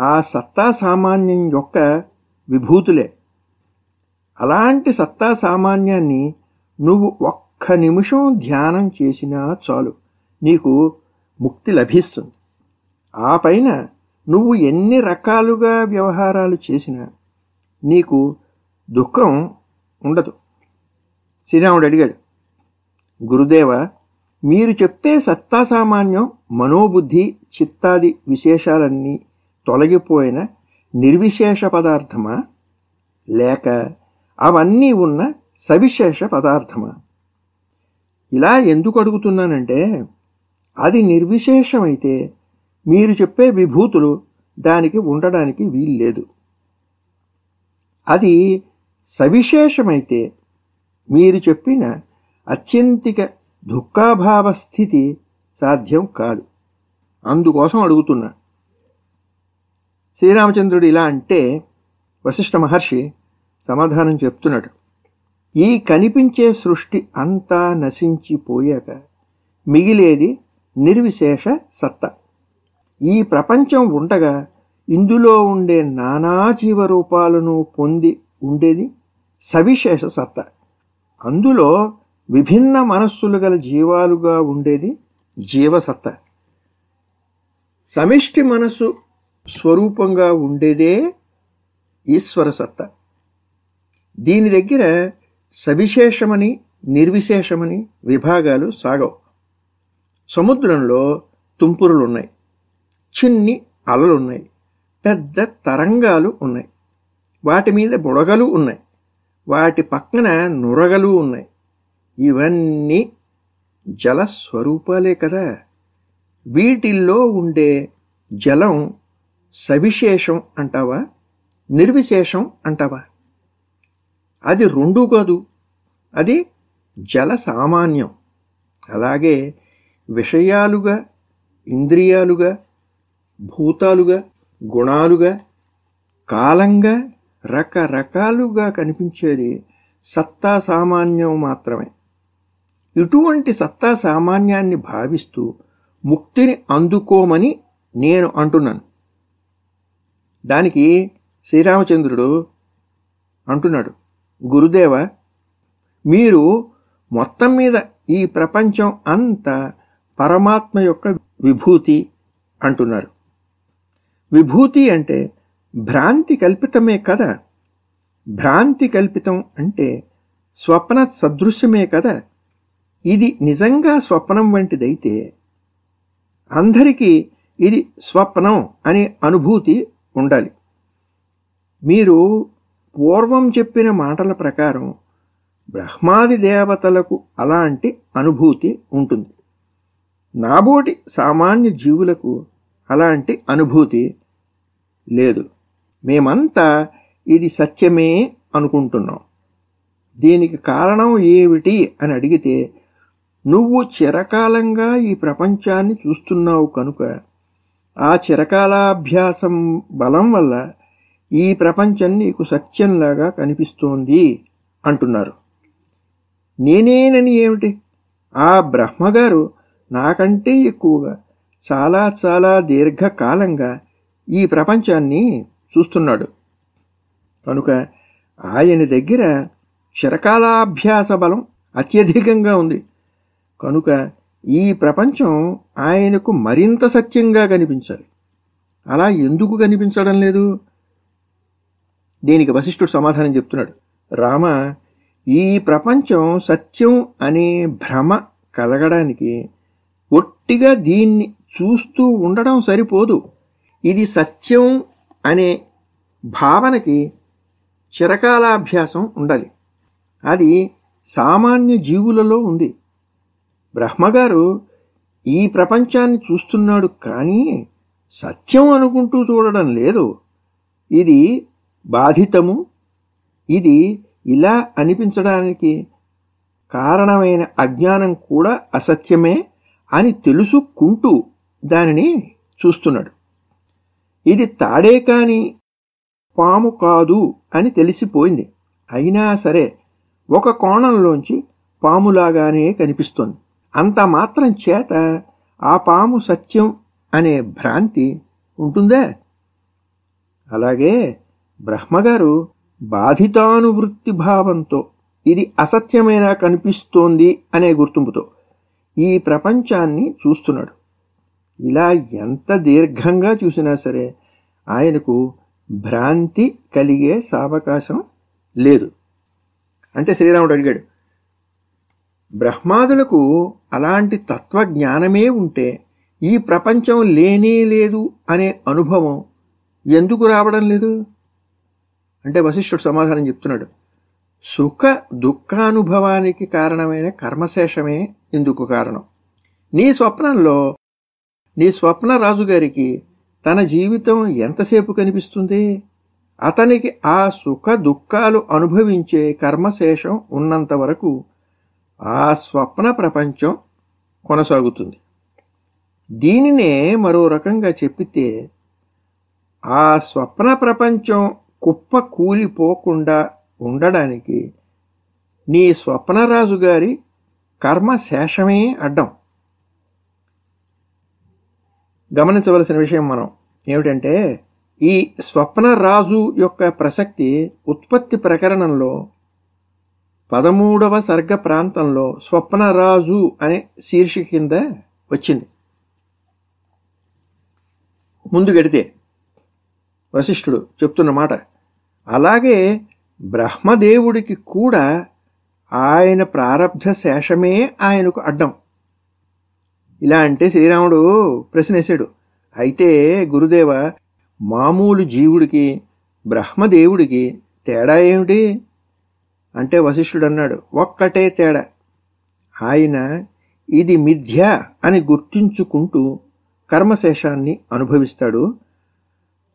S2: ఆ సత్తా సామాన్యం యొక్క విభూతులే. అలాంటి సత్తా సామాన్యాన్ని నువ్వు ఒక్క నిమిషం ధ్యానం చేసినా చాలు. నీకు ముక్తి లభిస్తుంది. ఆ పైన నువ్వు ఎన్ని రకాలుగా వ్యవహారాలు చేసినా నీకు దుఃఖం ఉండదు. శ్రీరాముడు అడిగాడు గురుదేవ మీరు చెప్పే సత్తా సామాన్యం మనోబుద్ధి చిత్తాది విశేషాలన్నీ తొలగిపోయిన నిర్విశేష పదార్థమా? లేక అవన్నీ ఉన్న సవిశేష పదార్థమా? ఇలా ఎందుకు అడుగుతున్నానంటే అది నిర్విశేషమైతే మీరు చెప్పే విభూతులు దానికి ఉండడానికి వీల్లేదు. అది సవిశేషమైతే మీరు చెప్పిన అత్యంతిక దుఃఖాభావ స్థితి సాధ్యం కాదు. అందుకోసం అడుగుతున్నా. శ్రీరామచంద్రుడు ఇలా అంటే వశిష్ఠ మహర్షి సమాధానం చెప్తున్నాడు. ఈ కనిపించే సృష్టి అంతా నశించిపోయాక మిగిలేది నిర్విశేష సత్త. ఈ ప్రపంచం ఉండగా ఇందులో ఉండే నానా జీవరూపాలను పొంది ఉండేది సవిశేష సత్త. అందులో విభిన్న మనస్సులు గల జీవాలుగా ఉండేది జీవసత్త సమిష్టి మనస్సు స్వరూపంగా ఉండేదే ఈశ్వర సత్త. దీని దగ్గర సవిశేషమని నిర్విశేషమని విభాగాలు సాగవు. సముద్రంలో తుంపురులున్నాయి. చిన్ని అలలున్నాయి. పెద్ద తరంగాలు ఉన్నాయి. వాటి మీద బుడగలు ఉన్నాయి. వాటి పక్కన నురగలు ఉన్నాయి. ఇవన్నీ జలస్వరూపాలే కదా. వీటిల్లో ఉండే జలం సవిశేషం అంటావా? నిర్విశేషం అంటావా? అది రెండు కాదు. అది జల సామాన్యం. అలాగే విషయాలుగా ఇంద్రియాలుగా భూతాలుగా గుణాలుగా కాలంగా రకరకాలుగా కనిపించేది సత్తా సామాన్యం మాత్రమే. ఇటువంటి సత్తా సామాన్యాన్ని భావిస్తూ ముక్తిని అందుకోమని నేను అంటున్నాను. దానికి శ్రీరామచంద్రుడు అంటున్నాడు గురుదేవ మీరు మొత్తం మీద ఈ ప్రపంచం అంతా పరమాత్మ యొక్క విభూతి అంటున్నారు. విభూతి అంటే భ్రాంతి కల్పితమే కదా. భ్రాంతి కల్పితం అంటే స్వప్న సదృశ్యమే కదా. ఇది నిజంగా స్వప్నం వంటిదైతే అందరికీ ఇది స్వప్నం అనే అనుభూతి ఉండాలి. మీరు పూర్వం చెప్పిన మాటల ప్రకారం బ్రహ్మాది దేవతలకు అలాంటి అనుభూతి ఉంటుంది. నాబోటి సామాన్య జీవులకు అలాంటి అనుభూతి లేదు. మేమంతా ఇది సత్యమే అనుకుంటున్నాం. దీనికి కారణం ఏమిటి అని అడిగితే నువ్వు చిరకాలంగా ఈ ప్రపంచాన్ని చూస్తున్నావు కనుక ఆ చిరకాలాభ్యాసం బలం వల్ల ఈ ప్రపంచం నీకు సత్యంలాగా కనిపిస్తోంది అంటున్నారు. నేనేనని ఏమిటి? ఆ బ్రహ్మగారు నాకంటే ఎక్కువగా చాలా చాలా దీర్ఘకాలంగా ఈ ప్రపంచాన్ని చూస్తున్నాడు. కనుక ఆయన దగ్గర చిరకాలాభ్యాస బలం అత్యధికంగా ఉంది. కనుక ఈ ప్రపంచం ఆయనకు మరింత సత్యంగా కనిపించాలి. అలా ఎందుకు కనిపించడం లేదు? దీనికి వశిష్ఠుడు సమాధానం చెప్తున్నాడు. రామ ఈ ప్రపంచం సత్యం అనే భ్రమ కలగడానికి ఒట్టిగా దీన్ని చూస్తూ ఉండడం సరిపోదు. ఇది సత్యం అనే భావనకి చిరకాలాభ్యాసం ఉండాలి. అది సామాన్య జీవులలో ఉంది. బ్రహ్మగారు ఈ ప్రపంచాన్ని చూస్తున్నాడు కానీ సత్యం అనుకుంటూ చూడడం లేదు. ఇది బాధితము. ఇది ఇలా అనిపించడానికి కారణమైన అజ్ఞానం కూడా అసత్యమే అని తెలుసుకుంటూ దానిని చూస్తున్నాడు. ఇది తాడే కాని పాము కాదు అని తెలిసిపోయింది. అయినా సరే ఒక కోణంలోంచి పాములాగానే కనిపిస్తోంది. అంత మాత్రం చేత ఆ పాము సత్యం అనే భ్రాంతి ఉంటుందే? అలాగే బ్రహ్మగారు బాధితానువృత్తి భావంతో ఇది అసత్యమైన కనిపిస్తోంది అనే గుర్తింపుతో ఈ ప్రపంచాన్ని చూస్తున్నాడు. ఇలా ఎంత దీర్ఘంగా చూసినా సరే ఆయనకు భ్రాంతి కలిగే సావకాశం లేదు. అంటే శ్రీరాముడు అడిగాడు బ్రహ్మాదులకు అలాంటి తత్వజ్ఞానమే ఉంటే ఈ ప్రపంచం లేనే లేదు అనే అనుభవం ఎందుకు రావడం లేదు? అంటే వశిష్ఠుడు సమాధానం చెప్తున్నాడు సుఖ దుఃఖానుభవానికి కారణమైన కర్మశేషమే ఇందుకు కారణం. నీ స్వప్నంలో నీ స్వప్న రాజుగారికి తన జీవితం ఎంతసేపు కనిపిస్తుంది? అతనికి ఆ సుఖ దుఃఖాలు అనుభవించే కర్మశేషం ఉన్నంత వరకు ఆ స్వప్న ప్రపంచం కొనసాగుతుంది. దీనినే మరో రకంగా చెప్పితే ఆ స్వప్న ప్రపంచం కుప్ప కూలిపోకుండా ఉండడానికి నీ స్వప్నరాజు గారి కర్మశేషమే అడ్డం. గమనించవలసిన విషయం మనం ఏమిటంటే ఈ స్వప్నరాజు యొక్క ప్రసక్తి ఉత్పత్తి ప్రకరణంలో పదమూడవ సర్గ ప్రాంతంలో స్వప్నరాజు అనే శీర్షిక కింద వచ్చింది. ముందు గడితే వశిష్ఠుడు చెప్తున్న మాట అలాగే బ్రహ్మదేవుడికి కూడా ఆయన ప్రారబ్ధ శేషమే ఆయనకు అడ్డం. ఇలా అంటే శ్రీరాముడు ప్రశ్నేశాడు అయితే గురుదేవ మామూలు జీవుడికి బ్రహ్మదేవుడికి తేడా ఏమిటి? అంటే వశిష్ఠుడు అన్నాడు ఒక్కటే తేడా. ఆయన ఇది మిథ్య అని గుర్తించుకుంటూ కర్మశేషాన్ని అనుభవిస్తాడు.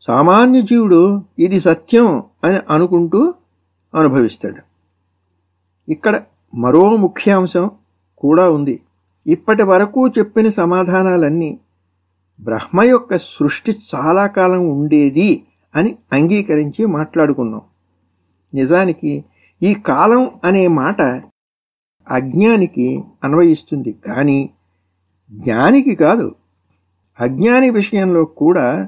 S2: సామాన్య జీవుడు ఇది సత్యం అని అనుకుంటూ అనుభవిస్తాడు. ఇక్కడ మరో ముఖ్యాంశం కూడా ఉంది. ఇప్పటి వరకు చెప్పిన సమాధానాలన్నీ బ్రహ్మ యొక్క సృష్టి చాలా కాలం ఉండేది అని అంగీకరించి మాట్లాడుకున్నాం. నిజానికి ఈ కాలం అనే మాట అజ్ఞానికి అన్వయిస్తుంది కానీ జ్ఞానికి కాదు. అజ్ఞాని విషయంలో కూడా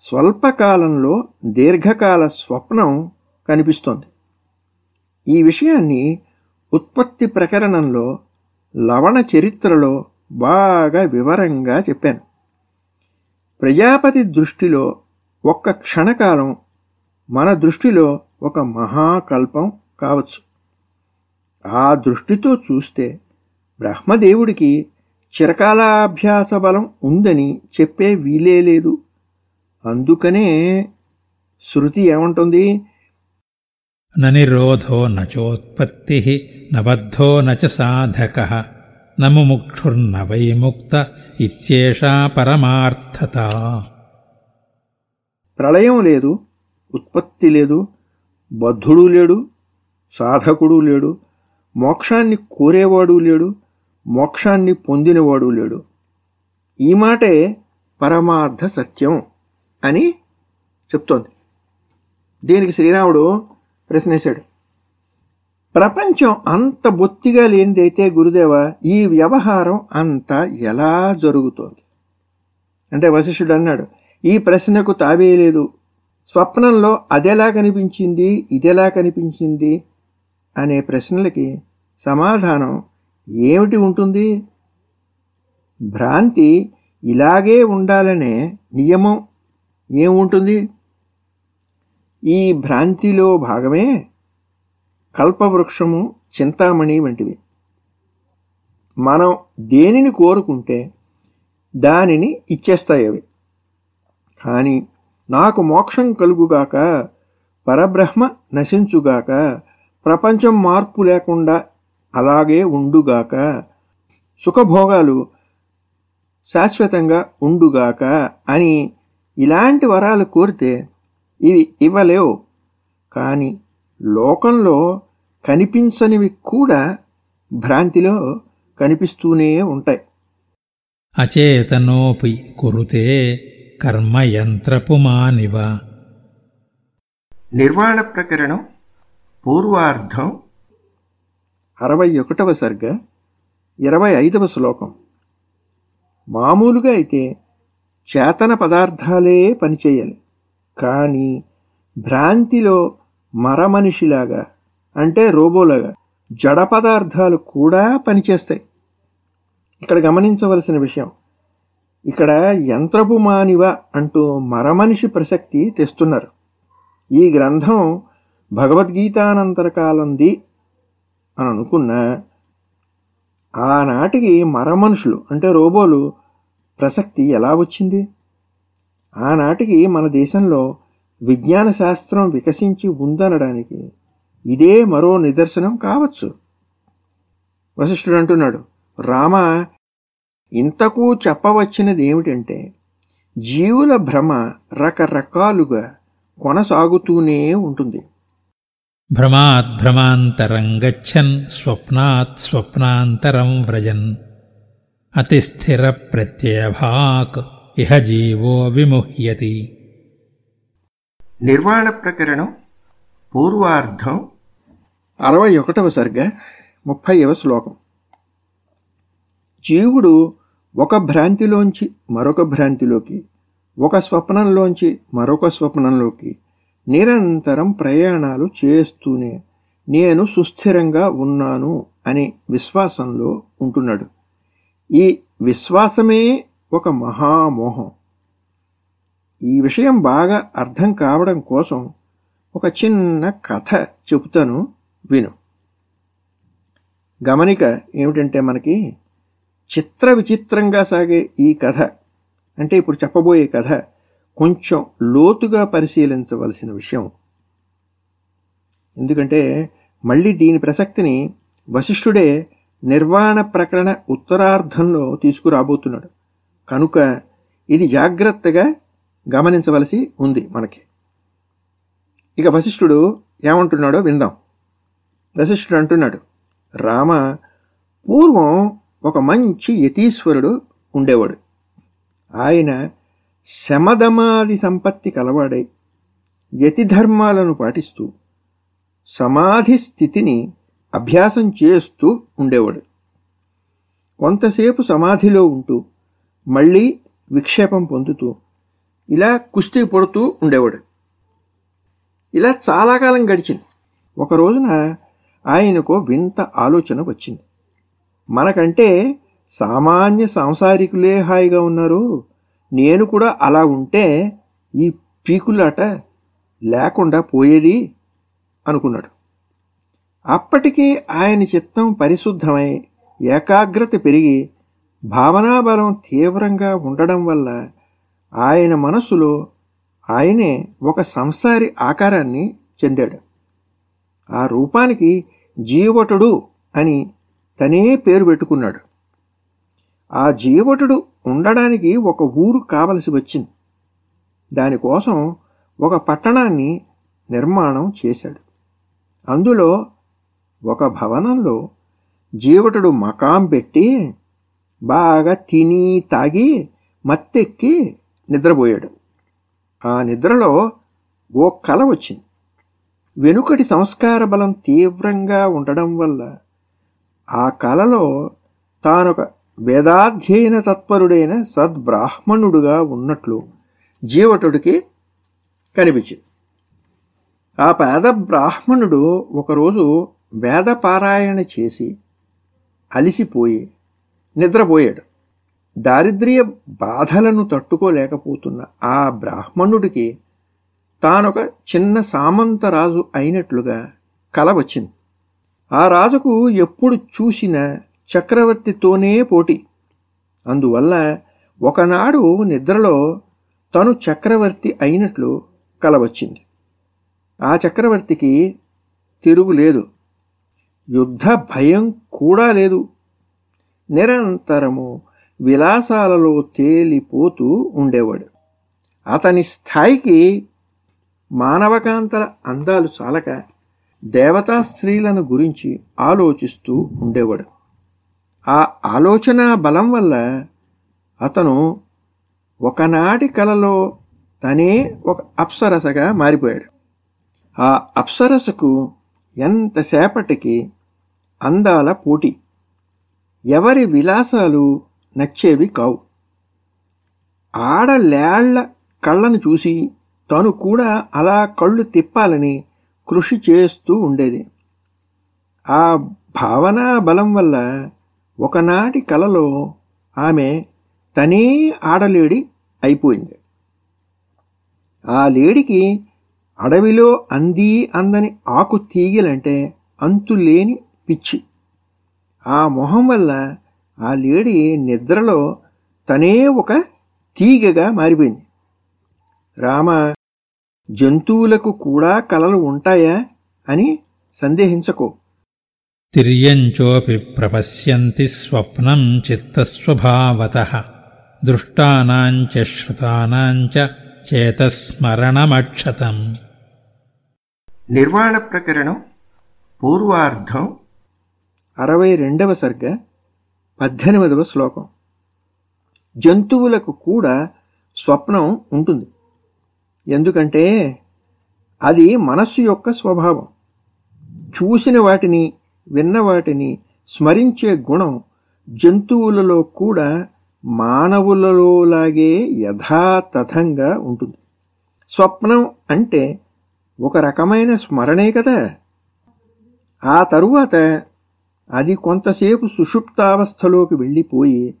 S2: స్వల్పకాలంలో దీర్ఘకాల స్వప్నం కనిపిస్తోంది. ఈ విషయాన్ని ఉత్పత్తి ప్రకరణంలో లవణ చరిత్రలో బాగా వివరంగా చెప్పాను. ప్రజాపతి దృష్టిలో ఒక్క క్షణకాలం మన దృష్టిలో ఒక మహాకల్పం కావచ్చు. ఆ దృష్టితో చూస్తే బ్రహ్మదేవుడికి చిరకాలాభ్యాస బలం ఉందని చెప్పే వీలే లేదు. అందుకనే శృతి ఏమంటుంది?
S3: నిరోధో నచోత్పత్తి నబద్ధో నచ సాధక నముముక్షుర్న వైముక్త ఇత్యేషా పరమార్థత.
S2: ప్రళయం లేదు ఉత్పత్తి లేదు బద్ధుడు లేడు సాధకుడు లేడు మోక్షాన్ని కోరేవాడు లేడు మోక్షాన్ని పొందినవాడు లేడు. ఈ మాటే పరమార్థ సత్యం అని చెప్తోంది. దీనికి శ్రీరాముడు ప్రశ్నేశాడు. ప్రపంచం అంత బొత్తిగా లేనిదైతే గురుదేవ ఈ వ్యవహారం అంత ఎలా జరుగుతోంది? అంటే వశిష్ఠుడు అన్నాడు ఈ ప్రశ్నకు తావే లేదు. స్వప్నంలో అదెలా కనిపించింది ఇదెలా కనిపించింది అనే ప్రశ్నలకి సమాధానం ఏమిటి ఉంటుంది? భ్రాంతి ఇలాగే ఉండాలనే నియమం ఏముంటుంది? ఈ భ్రాంతిలో భాగమే కల్పవృక్షము చింతామణి వంటివి. మనం దేనిని కోరుకుంటే దానిని ఇచ్చేస్తాయి అవి. కానీ నాకు మోక్షం కలుగుగాక పరబ్రహ్మ నశించుగాక ప్రపంచం మార్పు లేకుండా అలాగే ఉండుగాక సుఖభోగాలు శాశ్వతంగా ఉండుగాక అని ఇలాంటి వరాలు కోరితే ఇవి ఇవ్వలేవు. కానీ లోకంలో కనిపించనివి కూడా భ్రాంతిలో కనిపిస్తూనే ఉంటాయి.
S3: అచేతనోపి కురుతే కర్మయంత్రపుమానివ.
S1: నిర్వాణ ప్రకరణం పూర్వార్ధం
S2: అరవై ఒకటవ సర్గ ఇరవై ఐదవ శ్లోకం. మామూలుగా అయితే చేతన పదార్థాలే పనిచేయాలి కానీ భ్రాంతిలో మరమనిషిలాగా అంటే రోబోలాగా జడ పదార్థాలు కూడా పనిచేస్తాయి. ఇక్కడ గమనించవలసిన విషయం ఇక్కడ యంత్రపు మానివ అంటూ మరమనిషి ప్రసక్తి తెస్తున్నారు. ఈ గ్రంథం భగవద్గీతానంతర కాలంది అని అనుకున్న ఆనాటికి మరమనుషులు అంటే రోబోలు ప్రసక్తి ఎలా వచ్చింది? ఆనాటికి మన దేశంలో విజ్ఞాన శాస్త్రం వికసించి ఉందనడానికి ఇదే మరో నిదర్శనం కావచ్చు. వశిష్ఠుడు అంటున్నాడు రామ ఇంతకు చెప్పవచ్చినది ఏమిటంటే జీవుల భ్రమ రకరకాలుగా కొనసాగుతూనే ఉంటుంది.
S3: భ్రమాత్ భ్రమాంతరం గచ్చన్ స్వప్నాత్ స్వప్నాంతరం వ్రజన్ అతిస్థిర ప్రత్యయభాక్ ఇహ జీవో విముహ్యతి.
S1: నిర్వాణ ప్రకరణం పూర్వార్ధం.
S2: అరవై ఒకటవ సర్గ ముప్పైవ శ్లోకం. జీవుడు ఒక భ్రాంతిలోంచి మరొక భ్రాంతిలోకి ఒక స్వప్నంలోంచి మరొక స్వప్నంలోకి నిరంతరం ప్రయాణాలు చేస్తూనే నేను సుస్థిరంగా ఉన్నాను అనే విశ్వాసంలో ఉంటున్నాడు. ఈ విశ్వాసమే ఒక మహామోహం. ఈ విషయం బాగా అర్థం కావడం కోసం ఒక చిన్న కథ చెబుతాను విను. గమనిక ఏమిటంటే మనకి చిత్ర విచిత్రంగా సాగే ఈ కథ అంటే ఇప్పుడు చెప్పబోయే కథ కొంచెం లోతుగా పరిశీలించవలసిన విషయం. ఎందుకంటే మళ్ళీ దీని ప్రసక్తిని వశిష్ఠుడే నిర్వాణ ప్రకరణ ఉత్తరార్ధంలో తీసుకురాబోతున్నాడు. కనుక ఇది జాగ్రత్తగా గమనించవలసి ఉంది మనకి. ఇక వశిష్ఠుడు ఏమంటున్నాడో విందాం. వశిష్ఠుడు అంటున్నాడు రామ పూర్వం ఒక మంచి యతీశ్వరుడు ఉండేవాడు. ఆయన శమదమాది సంపత్తి కలవాడై యతిధర్మాలను పాటిస్తూ సమాధి స్థితిని అభ్యాసం చేస్తూ ఉండేవాడు. కొంతసేపు సమాధిలో ఉంటూ మళ్ళీ విక్షేపం పొందుతూ ఇలా కుస్తీ పడుతూ ఉండేవాడు. ఇలా చాలా కాలం గడిచింది. ఒక రోజున ఆయనకు వింత ఆలోచన వచ్చింది. మనకంటే సామాన్య సాంసారికులే హాయిగా ఉన్నారు. నేను కూడా అలా ఉంటే ఈ పీకులాట లేకుండా పోయేది? అనుకున్నాడు. అప్పటికీ ఆయన చిత్తం పరిశుద్ధమై ఏకాగ్రత పెరిగి భావనాబలం తీవ్రంగా ఉండడం వల్ల ఆయన మనస్సులో ఆయనే ఒక సంసారి ఆకారాన్ని చెందాడు. ఆ రూపానికి జీవటుడు అని తనే పేరు పెట్టుకున్నాడు. ఆ జీవటుడు ఉండడానికి ఒక ఊరు కావలసి వచ్చింది. దానికోసం ఒక పట్టణాన్ని నిర్మాణం చేశాడు. అందులో ఒక భవనంలో జీవటుడు మకాం పెట్టి బాగా తిని తాగి మత్తెక్కి నిద్రపోయాడు. ఆ నిద్రలో ఓ కల వచ్చింది. వెనుకటి సంస్కార బలం తీవ్రంగా ఉండడం వల్ల ఆ కలలో తానొక వేదాధ్యయన తత్పరుడైన సద్బ్రాహ్మణుడుగా ఉన్నట్లు జీవటుడికి కనిపించింది. ఆ పేద బ్రాహ్మణుడు ఒకరోజు వేదపారాయణ చేసి అలిసిపోయి నిద్రపోయాడు. దారిద్ర్య బాధలను తట్టుకోలేకపోతున్న ఆ బ్రాహ్మణుడికి తానొక చిన్న సామంత రాజు అయినట్లుగా కల వచ్చింది. ఆ రాజుకు ఎప్పుడు చూసిన చక్రవర్తితోనే పోటీ. అందువల్ల ఒకనాడు నిద్రలో తను చక్రవర్తి అయినట్లు కల వచ్చింది. ఆ చక్రవర్తికి తిరుగులేదు యుద్ధ భయం కూడా లేదు. నిరంతరము విలాసాలలో తేలిపోతూ ఉండేవాడు. అతని స్థాయికి మానవకాంతల అందాలు చాలక దేవతా స్త్రీలను గురించి ఆలోచిస్తూ ఉండేవాడు. ఆ ఆలోచన బలం వల్ల అతను ఒకనాటి కలలో తనే ఒక అప్సరసగా మారిపోయాడు. ఆ అప్సరసకు ఎంతసేపటికి అందాల పోటీ. ఎవరి విలాసాలు నచ్చేవి కావు. ఆడలేళ్ళ కళ్ళను చూసి తను కూడా అలా కళ్ళు తిప్పాలని కృషి చేస్తూ ఉండేది. ఆ భావనా బలం వల్ల ఒకనాటి కలలో ఆమె తనే ఆడలేడి అయిపోయింది. ఆ లేడికి అడవిలో అంది అందని ఆకు తీగలంటే అంతులేని పిచ్చి. ఆ మొహం వల్ల ఆ లేడి నిద్రలో తనే ఒక తీగగా మారిపోయింది. రామ జంతువులకు కూడా కలలు ఉంటాయా? అని సందేహించకో.
S3: తిర్యంచోపి ప్రపశ్యంతి స్వప్నం చిత్తస్వభావత దృష్టానాంచ శ్రుతానాంచ చేతస్మరణమక్షతం
S1: నిర్వాణ ప్రకరణం పూర్వార్ధం
S2: అరవై రెండవ సర్గ పద్దెనిమిదవ శ్లోకం. జంతువులకు కూడా స్వప్నం ఉంటుంది. ఎందుకంటే అది మనస్సు యొక్క స్వభావం. చూసిన వాటిని విన్న వాటిని స్మరించే గుణం జంతువులలో కూడా మానవులలోలాగే యథాతథంగా ఉంటుంది. స్వప్నం అంటే ఒక రకమైన స్మరణే కదా. ఆ తరువాత అది కొంతసేపు సుషుప్తావస్థలోకి వెళ్ళిపోయి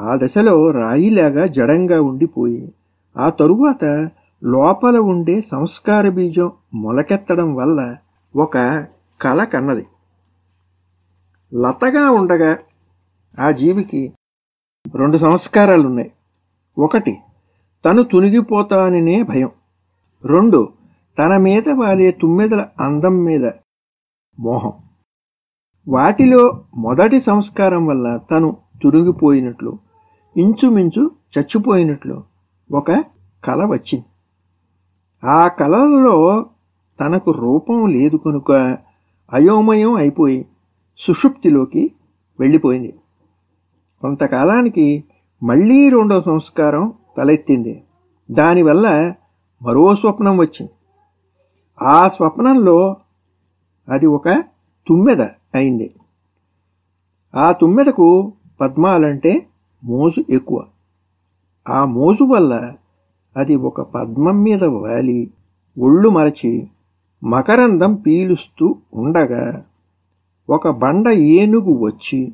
S2: ఆ దశలో రాయిలాగా జడంగా ఉండిపోయి ఆ తరువాత లోపల ఉండే సంస్కార బీజం మొలకెత్తడం వల్ల ఒక కల కన్నది. లతగా ఉండగా ఆ జీవికి రెండు సంస్కారాలున్నాయి. ఒకటి తను తునిగిపోతాననే భయం. రెండు తన మీద వాలే తుమ్మెదల అందం మీద మోహం. వాటిలో మొదటి సంస్కారం వల్ల తను తురిగిపోయినట్లు ఇంచుమించు చచ్చిపోయినట్లు ఒక కల వచ్చింది. ఆ కళలలో తనకు రూపం లేదు కనుక అయోమయం అయిపోయి సుషుప్తిలోకి వెళ్ళిపోయింది. కొంతకాలానికి మళ్ళీ రెండో సంస్కారం తలెత్తింది. దానివల్ల మరో స్వప్నం వచ్చింది. ఆ స్వప్నంలో అది ఒక తుమ్మెద. అయింది. ఆ తుమ్మెదకు పద్మాలంటే మోజు ఎక్కువ. ఆ మోజు వల్ల అది ఒక పద్మం మీద వాలి ఒళ్ళు మరచి మకరందం పీలుస్తూ ఉండగా ఒక బండ ఏనుగు వచ్చి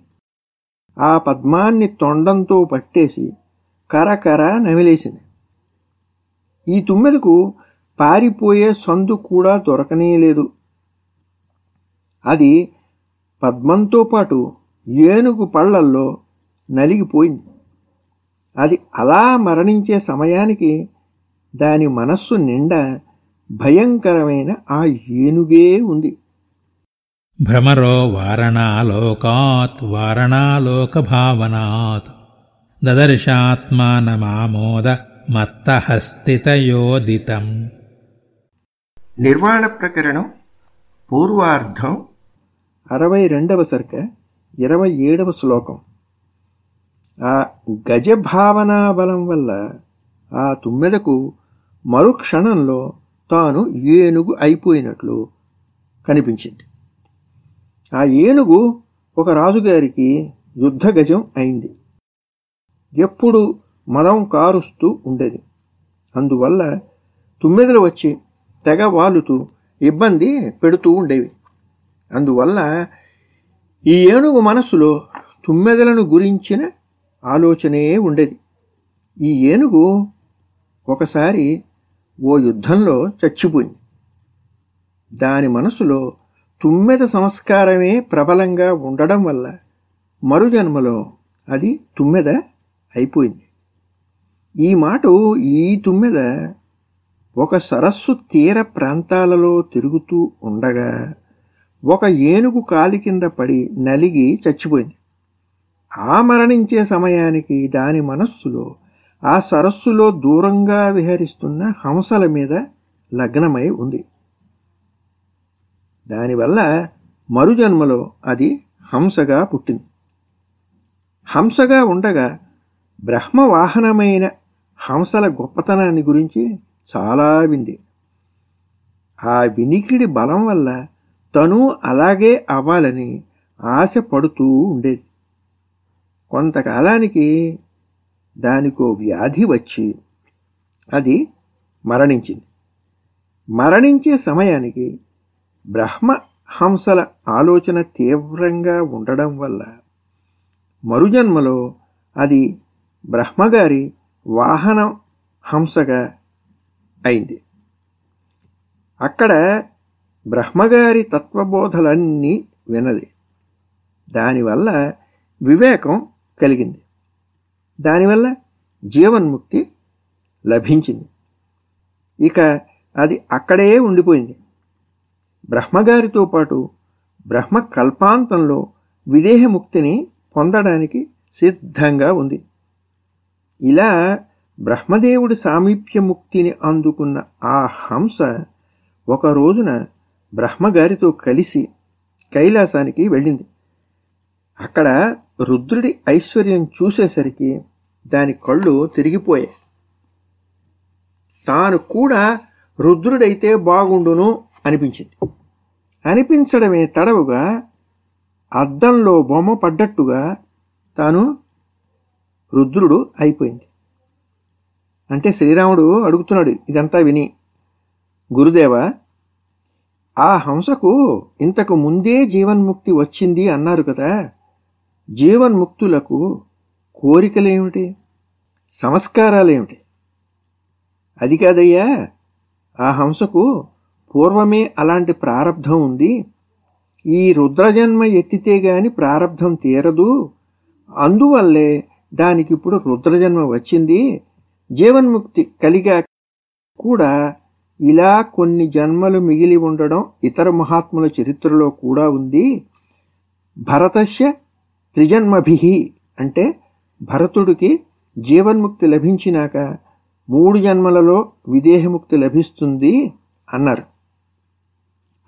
S2: ఆ పద్మాన్ని తొండంతో పట్టేసి కరకర నమిలేసింది. ఈ తుమ్మెదకు పారిపోయే సందు కూడా దొరకనేలేదు అది పద్మంతో పాటు ఏనుగు పళ్ళల్లో నలిగిపోయింది. అది అలా మరణించే సమయానికి దాని మనస్సు నిండా భయంకరమైన ఆ ఏనుగే ఉంది.
S3: భ్రమరో వారణాలోకాత్ వారణాలోకభావనాత్ దదర్శాత్మానమామోద మత్తహస్థితయోదితం.
S1: నిర్వాణ ప్రకరణం పూర్వార్ధం
S2: అరవై రెండవ సర్గ ఇరవై ఏడవ శ్లోకం. ఆ గజభావనా బలం వల్ల ఆ తుమ్మెదకు మరుక్షణంలో తాను ఏనుగు అయిపోయినట్లు కనిపించింది. ఆ ఏనుగు ఒక రాజుగారికి యుద్ధ గజం అయింది. ఎప్పుడు మదం కారుస్తూ ఉండేది. అందువల్ల తుమ్మెదలు వచ్చి తెగ వాలుతూ ఇబ్బంది పెడుతూ ఉండేవి. అందువల్ల ఈ ఏనుగు మనస్సులో తుమ్మెదలను గురించిన ఆలోచనే ఉండేది. ఈ ఏనుగు ఒకసారి ఓ యుద్ధంలో చచ్చిపోయింది. దాని మనసులో తుమ్మెద సంస్కారమే ప్రబలంగా ఉండడం వల్ల మరుజన్మలో అది తుమ్మెద అయిపోయింది. ఈ మాట ఈ తుమ్మెద ఒక సరస్సు తీర ప్రాంతాలలో తిరుగుతూ ఉండగా ఒక ఏనుగు కాలి కింద పడి నలిగి చచ్చిపోయింది. ఆ మరణించే సమయానికి దాని మనస్సులో ఆ సరస్సులో దూరంగా విహరిస్తున్న హంసల మీద లగ్నమై ఉంది. దానివల్ల మరుజన్మలో అది హంసగా పుట్టింది. హంసగా ఉండగా బ్రహ్మవాహనమైన హంసల గొప్పతనాన్ని గురించి చాలా వింది. ఆ వినికిడి బలం వల్ల తను అలాగే అవ్వాలని ఆశ పడుతూ ఉండేది. కొంతకాలానికి దానికో వ్యాధి వచ్చి అది మరణించింది. మరణించే సమయానికి బ్రహ్మ హంసల ఆలోచన తీవ్రంగా ఉండడం వల్ల మరుజన్మలో అది బ్రహ్మగారి వాహనం హంసగా అయింది. అక్కడ బ్రహ్మగారి తత్వబోధలన్నీ వినది. దానివల్ల వివేకం కలిగింది. దానివల్ల జీవన్ముక్తి లభించింది. ఇక అది అక్కడే ఉండిపోయింది. బ్రహ్మగారితో పాటు బ్రహ్మ కల్పాంతంలో విదేహముక్తిని పొందడానికి సిద్ధంగా ఉంది. ఇలా బ్రహ్మదేవుడి సామీప్యముక్తిని అందుకున్న ఆ హంస ఒక రోజున బ్రహ్మగారితో కలిసి కైలాసానికి వెళ్ళింది. అక్కడ రుద్రుడి ఐశ్వర్యం చూసేసరికి దాని కళ్ళు తిరిగిపోయాయి. తాను కూడా రుద్రుడైతే బాగుండును అనిపించింది. అనిపించడమే తడవుగా అద్దంలో బొమ్మ పడ్డట్టుగా తాను రుద్రుడు అయిపోయింది. అంటే శ్రీరాముడు అడుగుతున్నాడు ఇదంతా విని. గురుదేవ ఆ హంసకు ఇంతకు ముందే జీవన్ముక్తి వచ్చింది అన్నారు కదా. జీవన్ముక్తులకు కోరికలేమిటి? సంస్కారాలేమిటి? అది కాదయ్యా ఆ హంసకు పూర్వమే అలాంటి ప్రారంధం ఉంది. ఈ రుద్రజన్మ ఎత్తితే గాని ప్రారంధం తీరదు. అందువల్లే దానికిప్పుడు రుద్రజన్మ వచ్చింది. జీవన్ముక్తి కలిగా కూడా ఇలా కొన్ని జన్మలు మిగిలి ఉండడం ఇతర మహాత్ముల చరిత్రలో కూడా ఉంది. భరతస్య త్రిజన్మభి అంటే భరతుడికి జీవన్ముక్తి లభించినాక మూడు జన్మలలో విదేహముక్తి లభిస్తుంది అన్నారు.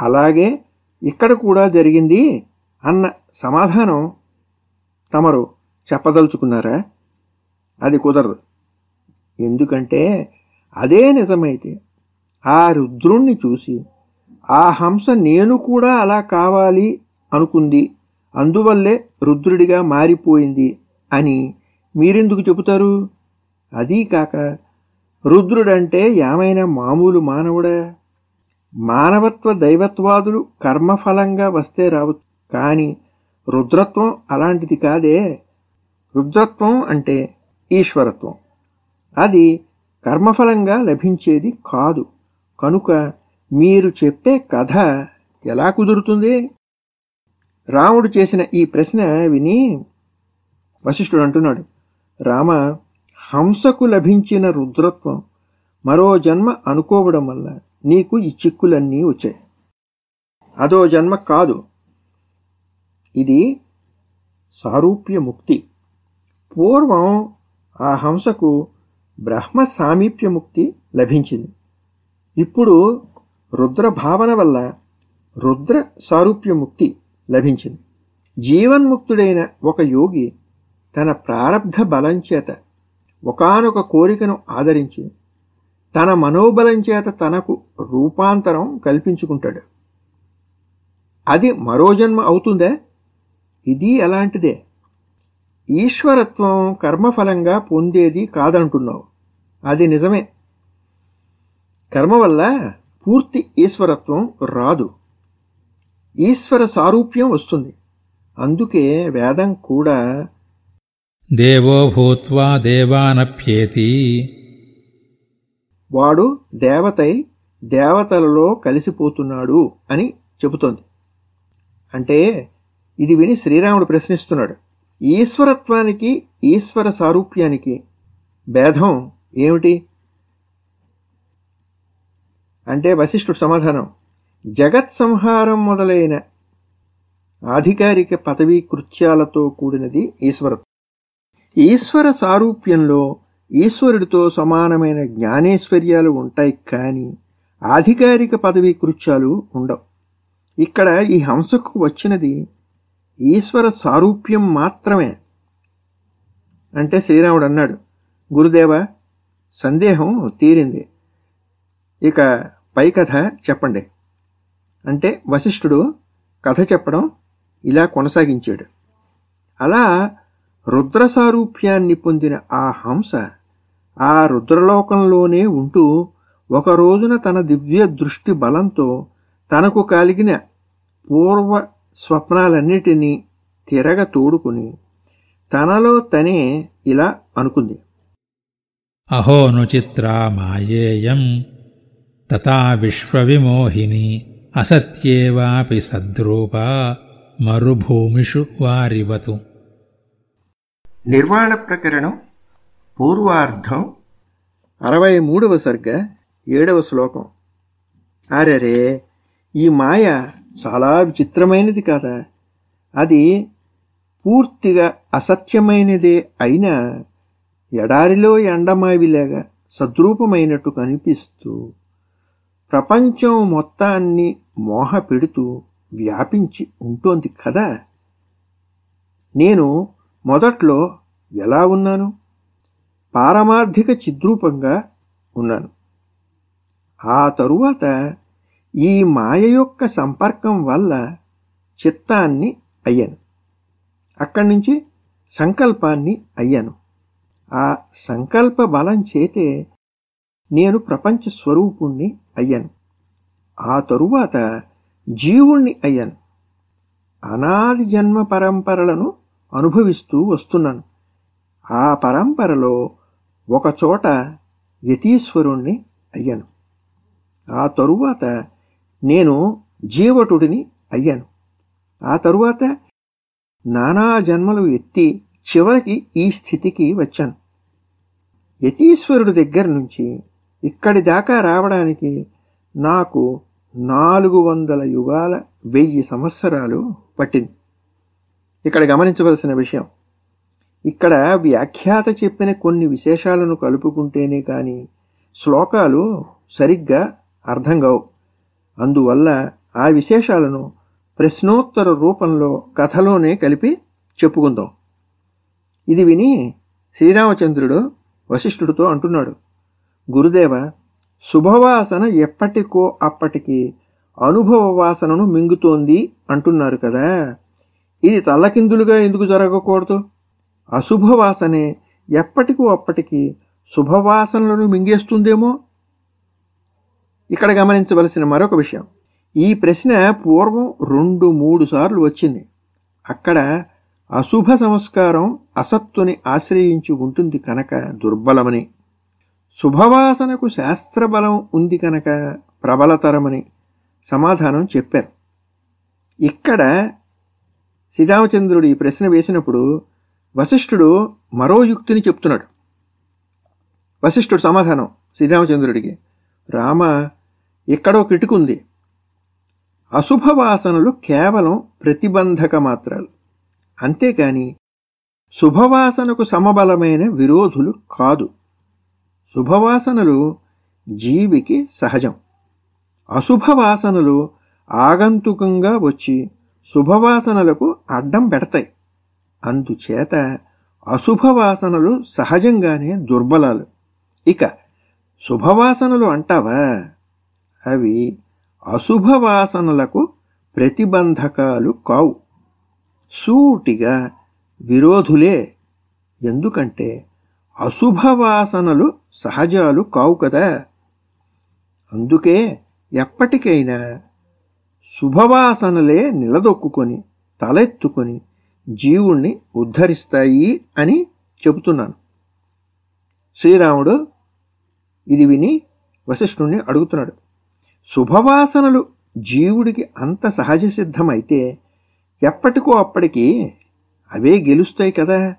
S2: అలాగే ఇక్కడ కూడా జరిగింది అన్న సమాధానం తమరు చెప్పదలుచుకున్నారా? అది కుదరదు. ఎందుకంటే అదే నిజమైతే ఆ రుద్రుణ్ణి చూసి ఆ హంస నేను కూడా అలా కావాలి అనుకుంది. అందువల్లే రుద్రుడిగా మారిపోయింది అని మీరెందుకు చెబుతారు? అదీ కాక రుద్రుడంటే ఏమైనా మామూలు మానవుడా? మానవత్వ దైవత్వాదులు కర్మఫలంగా వస్తే రావచ్చు. కానీ రుద్రత్వం అలాంటిది కాదే. రుద్రత్వం అంటే ఈశ్వరత్వం. అది కర్మఫలంగా లభించేది కాదు. కనుక మీరు చెప్పే కథ ఎలా కుదురుతుంది? రాముడు చేసిన ఈ ప్రశ్న విని వశిష్ఠుడు అంటున్నాడు రామ హంసకు లభించిన రుద్రత్వం మరో జన్మ అనుకోవడం వల్ల నీకు ఈ చిక్కులన్నీ వచ్చాయి. అదో జన్మ కాదు. ఇది సారూప్య ముక్తి. పూర్వం ఆ హంసకు బ్రహ్మ సామీప్య ముక్తి లభించింది. ఇప్పుడు రుద్ర భావన వల్ల రుద్ర సారూప్య ముక్తి లభించింది. జీవన్ముక్తుడైన ఒక యోగి తన ప్రారబ్ధ బలం చేత ఒకనొక కోరికను ఆదరించి తన మనోబలం చేత తనకు రూపాంతరం కల్పించుకుంటాడు. అది మరో జన్మ అవుతుందా? ఇది అలాంటిదే ఈశ్వరత్వం కర్మఫలంగా పొందేది కాదంటున్నావు అది నిజమే. కర్మ వల్ల పూర్తి ఈశ్వరత్వం రాదు. ఈశ్వర సారూప్యం వస్తుంది. అందుకే వేదం కూడా
S3: దేవో భూత్వా దేవానప్యేతి.
S2: వాడు దేవతై దేవతలలో కలిసిపోతున్నాడు అని చెబుతోంది. అంటే ఇది విని శ్రీరాముడు ప్రశ్నిస్తున్నాడు. ఈశ్వరత్వానికి ఈశ్వర సారూప్యానికి భేదం ఏమిటి? అంటే వశిష్ఠుడు సమాధానం. జగత్ సంహారం మొదలైన ఆధికారిక పదవీ కృత్యాలతో కూడినది ఈశ్వరత్వం ఈశ్వర సారూప్యంలో ఈశ్వరుడితో సమానమైన జ్ఞానేశ్వర్యాలు ఉంటాయి కానీ ఆధికారిక పదవీ కృత్యాలు ఉండవు. ఇక్కడ ఈ హంసకు వచ్చినది ఈశ్వర సారూప్యం మాత్రమే. అంటే శ్రీరాముడు అన్నాడు గురుదేవ సందేహం తీరింది. ఇక పై కథ చెప్పండి. అంటే వశిష్ఠుడు కథ చెప్పడం ఇలా కొనసాగించాడు. అలా రుద్ర సారూప్యాన్ని పొందిన ఆ హంస ఆ రుద్రలోకంలోనే ఉంటూ ఒక రోజున తన దివ్య దృష్టి బలంతో తనకు కలిగిన పూర్వ స్వప్నాలన్నిటినీ తిరగ తోడుకుని తనలో తనే ఇలా అనుకుంది.
S3: అహో మాయేయం తథా విశ్వవిమోహిని అసత్యేవాపి సద్రూపా మరుభూమిషు వారివతు.
S1: నిర్వాణ ప్రకరణం పూర్వార్ధం
S2: అరవై మూడవ సర్గ ఏడవ శ్లోకం. అరెరే ఈ మాయ చాలా విచిత్రమైనది కాదా? అది పూర్తిగా అసత్యమైనదే అయినా ఎడారిలో ఎండమావిలాగా సద్రూపమైనట్టు కనిపిస్తూ ప్రపంచం మొత్తాన్ని మోహ పెడుతూ వ్యాపించి ఉంటోంది కదా. నేను మొదట్లో ఎలా ఉన్నాను? పారమార్థిక చిద్రూపంగా ఉన్నాను. ఆ తరువాత ఈ మాయ యొక్క సంపర్కం వల్ల చిత్తాన్ని అయ్యాను. అక్కడి నుంచి సంకల్పాన్ని అయ్యాను. ఆ సంకల్ప బలం చేతే నేను ప్రపంచ స్వరూపుణ్ణి అయ్యాను. ఆ తరువాత జీవుణ్ణి అయ్యాను. అనాది జన్మ పరంపరలను అనుభవిస్తూ వస్తున్నాను. ఆ పరంపరలో ఒకచోట యతీశ్వరుణ్ణి అయ్యాను. ఆ తరువాత నేను జీవటుడిని అయ్యాను. ఆ తరువాత నానా జన్మలు ఎత్తి చివరికి ఈ స్థితికి వచ్చాను. యతీశ్వరుడి దగ్గర నుంచి ఇక్కడి దాకా రావడానికి నాకు నాలుగు వందల యుగాల వెయ్యి సంవత్సరాలు పట్టింది. ఇక్కడ గమనించవలసిన విషయం ఇక్కడ వ్యాఖ్యాత చెప్పిన కొన్ని విశేషాలను కలుపుకుంటేనే కానీ శ్లోకాలు సరిగ్గా అర్థం కావు. అందువల్ల ఆ విశేషాలను ప్రశ్నోత్తర రూపంలో కథలోనే కలిపి చెప్పుకుందాం. ఇది విని శ్రీరామచంద్రుడు వశిష్ఠుడితో అంటున్నాడు గురుదేవ శుభవాసన ఎప్పటికో అప్పటికి అనుభవ వాసనను మింగుతోంది అంటున్నారు కదా. ఇది తల్లకిందులుగా ఎందుకు జరగకూడదు? అశుభవాసనే ఎప్పటికో అప్పటికి శుభవాసనలను మింగేస్తుందేమో? ఇక్కడ గమనించవలసిన మరొక విషయం. ఈ ప్రశ్న పూర్వం రెండు మూడు సార్లు వచ్చింది. అక్కడ అశుభ సంస్కారం అసత్తుని ఆశ్రయించి ఉంటుంది కనుక దుర్బలమని. శుభవాసనకు శాస్త్రబలం ఉంది కనుక ప్రబలతరమని సమాధానం చెప్పారు. ఇక్కడ శ్రీరామచంద్రుడు ఈ ప్రశ్న వేసినప్పుడు వశిష్ఠుడు మరో యుక్తిని చెప్తున్నాడు. వశిష్ఠుడు సమాధానం శ్రీరామచంద్రుడికి రామ ఎక్కడో కిటుకుంది. అశుభవాసనలు కేవలం ప్రతిబంధక మాత్రాలు. అంతేకాని శుభవాసనకు సమబలమైన విరోధులు కాదు. శుభవాసనలు జీవికి సహజం. అశుభవాసనలు ఆగంతుకంగా వచ్చి శుభవాసనలకు అడ్డం పెడతాయి. అందుచేత అశుభవాసనలు సహజంగానే దుర్బలాలు. ఇక శుభవాసనలు అంటావా? అవి అశుభవాసనలకు ప్రతిబంధకాలు కావు. సూటిగా విరోధులే. ఎందుకంటే అశుభవాసనలు సహజాలు కావు కదా. అందుకే ఎప్పటికైనా శుభవాసనలే నిలదొక్కుని తలెత్తుకొని జీవుణ్ణి ఉద్ధరిస్తాయి అని చెబుతున్నాను. శ్రీరాముడు ఇది విని వశిష్ఠుణ్ణి అడుగుతున్నాడు. శుభవాసనలు జీవుడికి అంత సహజ సిద్ధమైతే ఎప్పటికో అప్పటికి అవే గెలుస్తాయి కదా.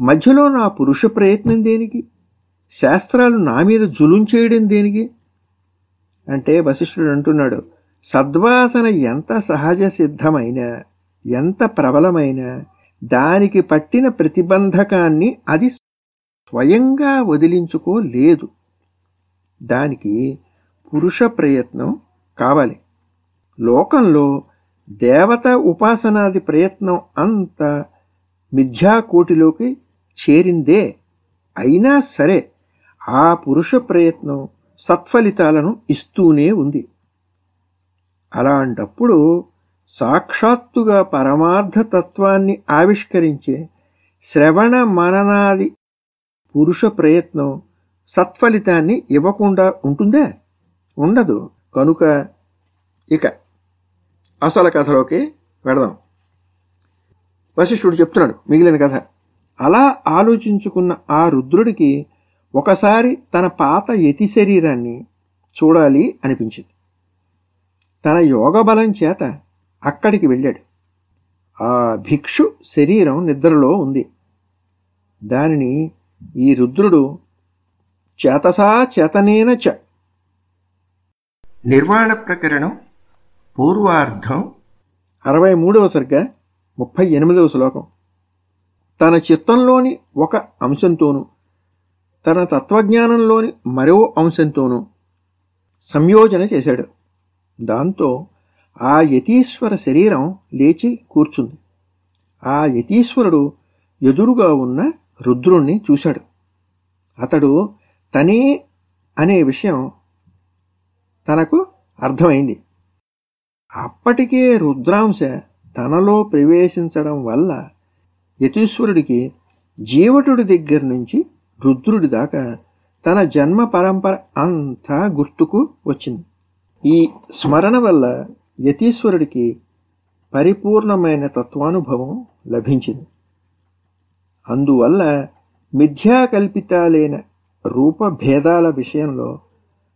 S2: మధ్యలో నా పురుష ప్రయత్నం దేనికి? శాస్త్రాలు నా మీద జులుం చేయడం దేనికి? అంటే వశిష్ఠుడు అంటున్నాడు సద్వాసన ఎంత సహజ సిద్ధమైనా ఎంత ప్రబలమైనా దానికి పట్టిన ప్రతిబంధకాన్ని అది స్వయంగా వదిలించుకోలేదు. దానికి పురుష ప్రయత్నం కావాలి. లోకంలో దేవత ఉపాసనాది ప్రయత్నం అంత మిథ్యాకోటిలోకి చేరిందే. అయినా సరే ఆ పురుష ప్రయత్నం సత్ఫలితాలను ఇస్తూనే ఉంది. అలాంటప్పుడు సాక్షాత్తుగా పరమార్థ తత్వాన్ని ఆవిష్కరించే శ్రవణ మననాది పురుష ప్రయత్నం సత్ఫలితాన్ని ఇవ్వకుండా ఉంటుందా? ఉండదు. కనుక ఇక అసలు కథలోకి వెడదాం వశిష్ఠుడు చెప్తున్నాడు మిగిలిన కథ. అలా ఆలోచించుకున్న ఆ రుద్రుడికి ఒకసారి తన పాత యతి శరీరాన్ని చూడాలి అనిపించింది. తన యోగ బలం చేత అక్కడికి వెళ్ళాడు. ఆ భిక్షు శరీరం నిద్రలో ఉంది. దానిని ఈ రుద్రుడు చేతసా చేతనేన చ.
S1: నిర్వాణ ప్రకరణం పూర్వార్ధం
S2: అరవై మూడవ సర్గ ముప్పై ఎనిమిదవ శ్లోకం. తన చిత్తంలోని ఒక అంశంతోనూ తన తత్వజ్ఞానంలోని మరో అంశంతోనూ సంయోజన చేశాడు. దాంతో ఆ యతీశ్వర శరీరం లేచి కూర్చుంది. ఆ యతీశ్వరుడు ఎదురుగా ఉన్న రుద్రుణ్ణి చూశాడు. అతడు తనే అనే విషయం తనకు అర్థమైంది. అప్పటికే రుద్రాంశ తనలో ప్రవేశించడం వల్ల యతీశ్వరుడికి జీవటుడి దగ్గర నుంచి రుద్రుడి దాకా తన జన్మ పరంపర అంతా గుర్తుకు వచ్చింది. ఈ స్మరణ వల్ల యతీశ్వరుడికి పరిపూర్ణమైన తత్వానుభవం లభించింది. అందువల్ల మిథ్యాకల్పితాలైన రూపభేదాల విషయంలో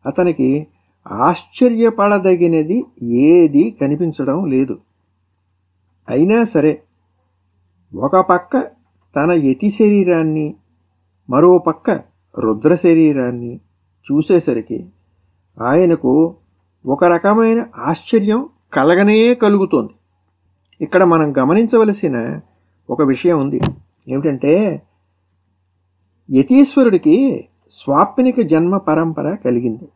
S2: అతనికి ఆశ్చర్యపడదగినది ఏది కనిపించడం లేదు. అయినా సరే ఒక పక్క తన యతి శరీరాన్ని మరో పక్క రుద్ర శరీరాన్ని చూసేసరికి ఆయనకు ఒక రకమైన ఆశ్చర్యం కలగనే కలుగుతోంది. ఇక్కడ మనం గమనించవలసిన ఒక విషయం ఉంది. ఏమిటంటే యతీశ్వరుడికి స్వాప్నిక జన్మ పరంపర కలిగింది.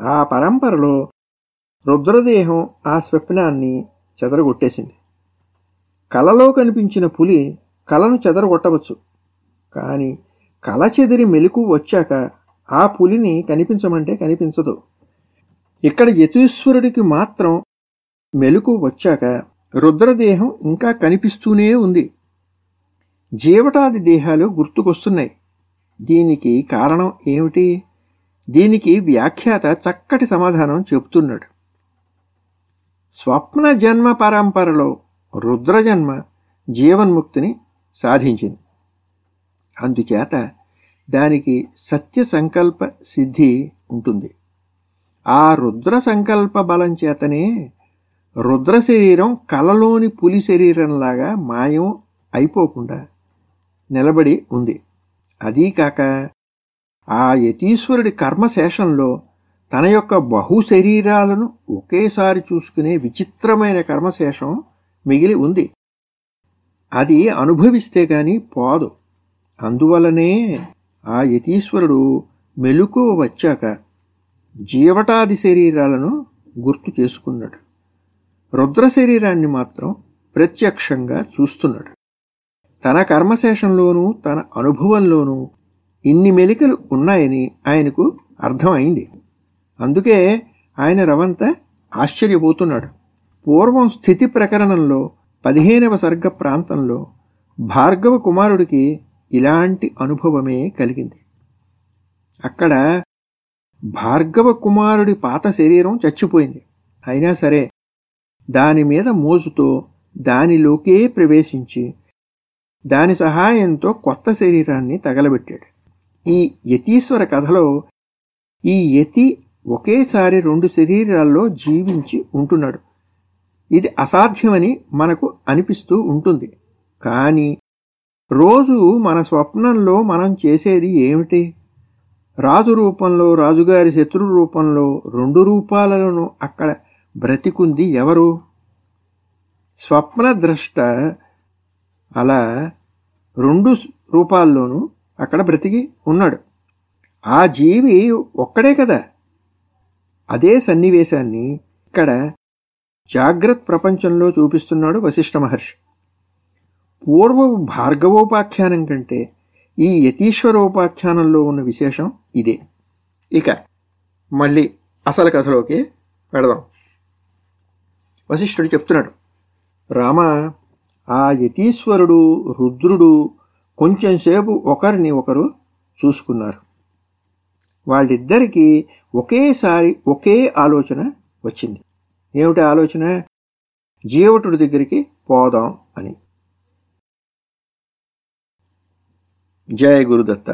S2: ఆ పరంపరలో రుద్రదేహం ఆ స్వప్నాన్ని చెదరగొట్టేసింది. కలలో కనిపించిన పులి కలను చెదరగొట్టవచ్చు. కానీ కల చెదిరి మెలకు వచ్చాక ఆ పులిని కనిపించమంటే కనిపించదు. ఇక్కడ యతీశ్వరుడికి మాత్రం మెలకు వచ్చాక రుద్రదేహం ఇంకా కనిపిస్తూనే ఉంది. జీవటాది దేహాలు గుర్తుకొస్తున్నాయి. దీనికి కారణం ఏమిటి? దీనికి వ్యాఖ్యాత చక్కటి సమాధానం చెబుతున్నాడు. స్వప్న జన్మ పరంపరలో రుద్రజన్మ జీవన్ముక్తిని సాధించింది. అందుచేత దానికి సత్య సంకల్ప సిద్ధి ఉంటుంది. ఆ రుద్ర సంకల్ప బలం చేతనే రుద్ర శరీరం కలలోని పులి శరీరంలాగా మాయం అయిపోకుండా నిలబడి ఉంది. అదీ కాక ఆ యతీశ్వరుడి కర్మశేషంలో తన యొక్క బహు శరీరాలను ఒకేసారి చూసుకునే విచిత్రమైన కర్మశేషం మిగిలి ఉంది. అది అనుభవిస్తే గాని పోదు. అందువలనే ఆ యతీశ్వరుడు మెలుకువ వచ్చాక జీవటాది శరీరాలను గుర్తు చేసుకున్నాడు. రుద్ర శరీరాన్ని మాత్రం ప్రత్యక్షంగా చూస్తున్నాడు. తన కర్మశేషంలోనూ తన అనుభవంలోనూ ఇన్ని మెలికలు ఉన్నాయని ఆయనకు అర్థమైంది. అందుకే ఆయన రవంత ఆశ్చర్యపోతున్నాడు. పూర్వం స్థితి ప్రకరణంలో పదిహేనవ సర్గ ప్రాంతంలో భార్గవ కుమారుడికి ఇలాంటి అనుభవమే కలిగింది. అక్కడ భార్గవ కుమారుడి పాత శరీరం చచ్చిపోయింది. అయినా సరే దాని మీద మోజుతో దానిలోకే ప్రవేశించి దాని సహాయంతో కొత్త శరీరాన్ని తగలబెట్టాడు. ఈ యతీశ్వర కథలో ఈ యతి ఒకేసారి రెండు శరీరాల్లో జీవించి ఉంటున్నాడు. ఇది అసాధ్యమని మనకు అనిపిస్తూ ఉంటుంది. కానీ రోజు మన స్వప్నంలో మనం చేసేది ఏమిటి? రాజు రూపంలో రాజుగారి శత్రు రూపంలో రెండు రూపాలను అక్కడ బ్రతికుంది ఎవరు? స్వప్నద్రష్ట అలా రెండు రూపాల్లోనూ అక్కడ బ్రతికి ఉన్నాడు. ఆ జీవి ఒక్కడే కదా. అదే సన్నివేశాన్ని ఇక్కడ జాగ్రత్త ప్రపంచంలో చూపిస్తున్నాడు వశిష్ఠ మహర్షి. పూర్వ భార్గవోపాఖ్యానం కంటే ఈ యతీశ్వరోపాఖ్యానంలో ఉన్న విశేషం ఇదే. ఇక మళ్ళీ అసలు కథలోకి పెడదాం వశిష్ఠుడు చెప్తున్నాడు రామ ఆ యతీశ్వరుడు రుద్రుడు కొంచెంసేపు ఒకరిని ఒకరు చూసుకున్నారు. వాళ్ళిద్దరికీ ఒకేసారి ఒకే ఆలోచన వచ్చింది. ఏమిటి ఆలోచన? జీవటుడి దగ్గరికి పోదాం అని. జయ గురుదత్త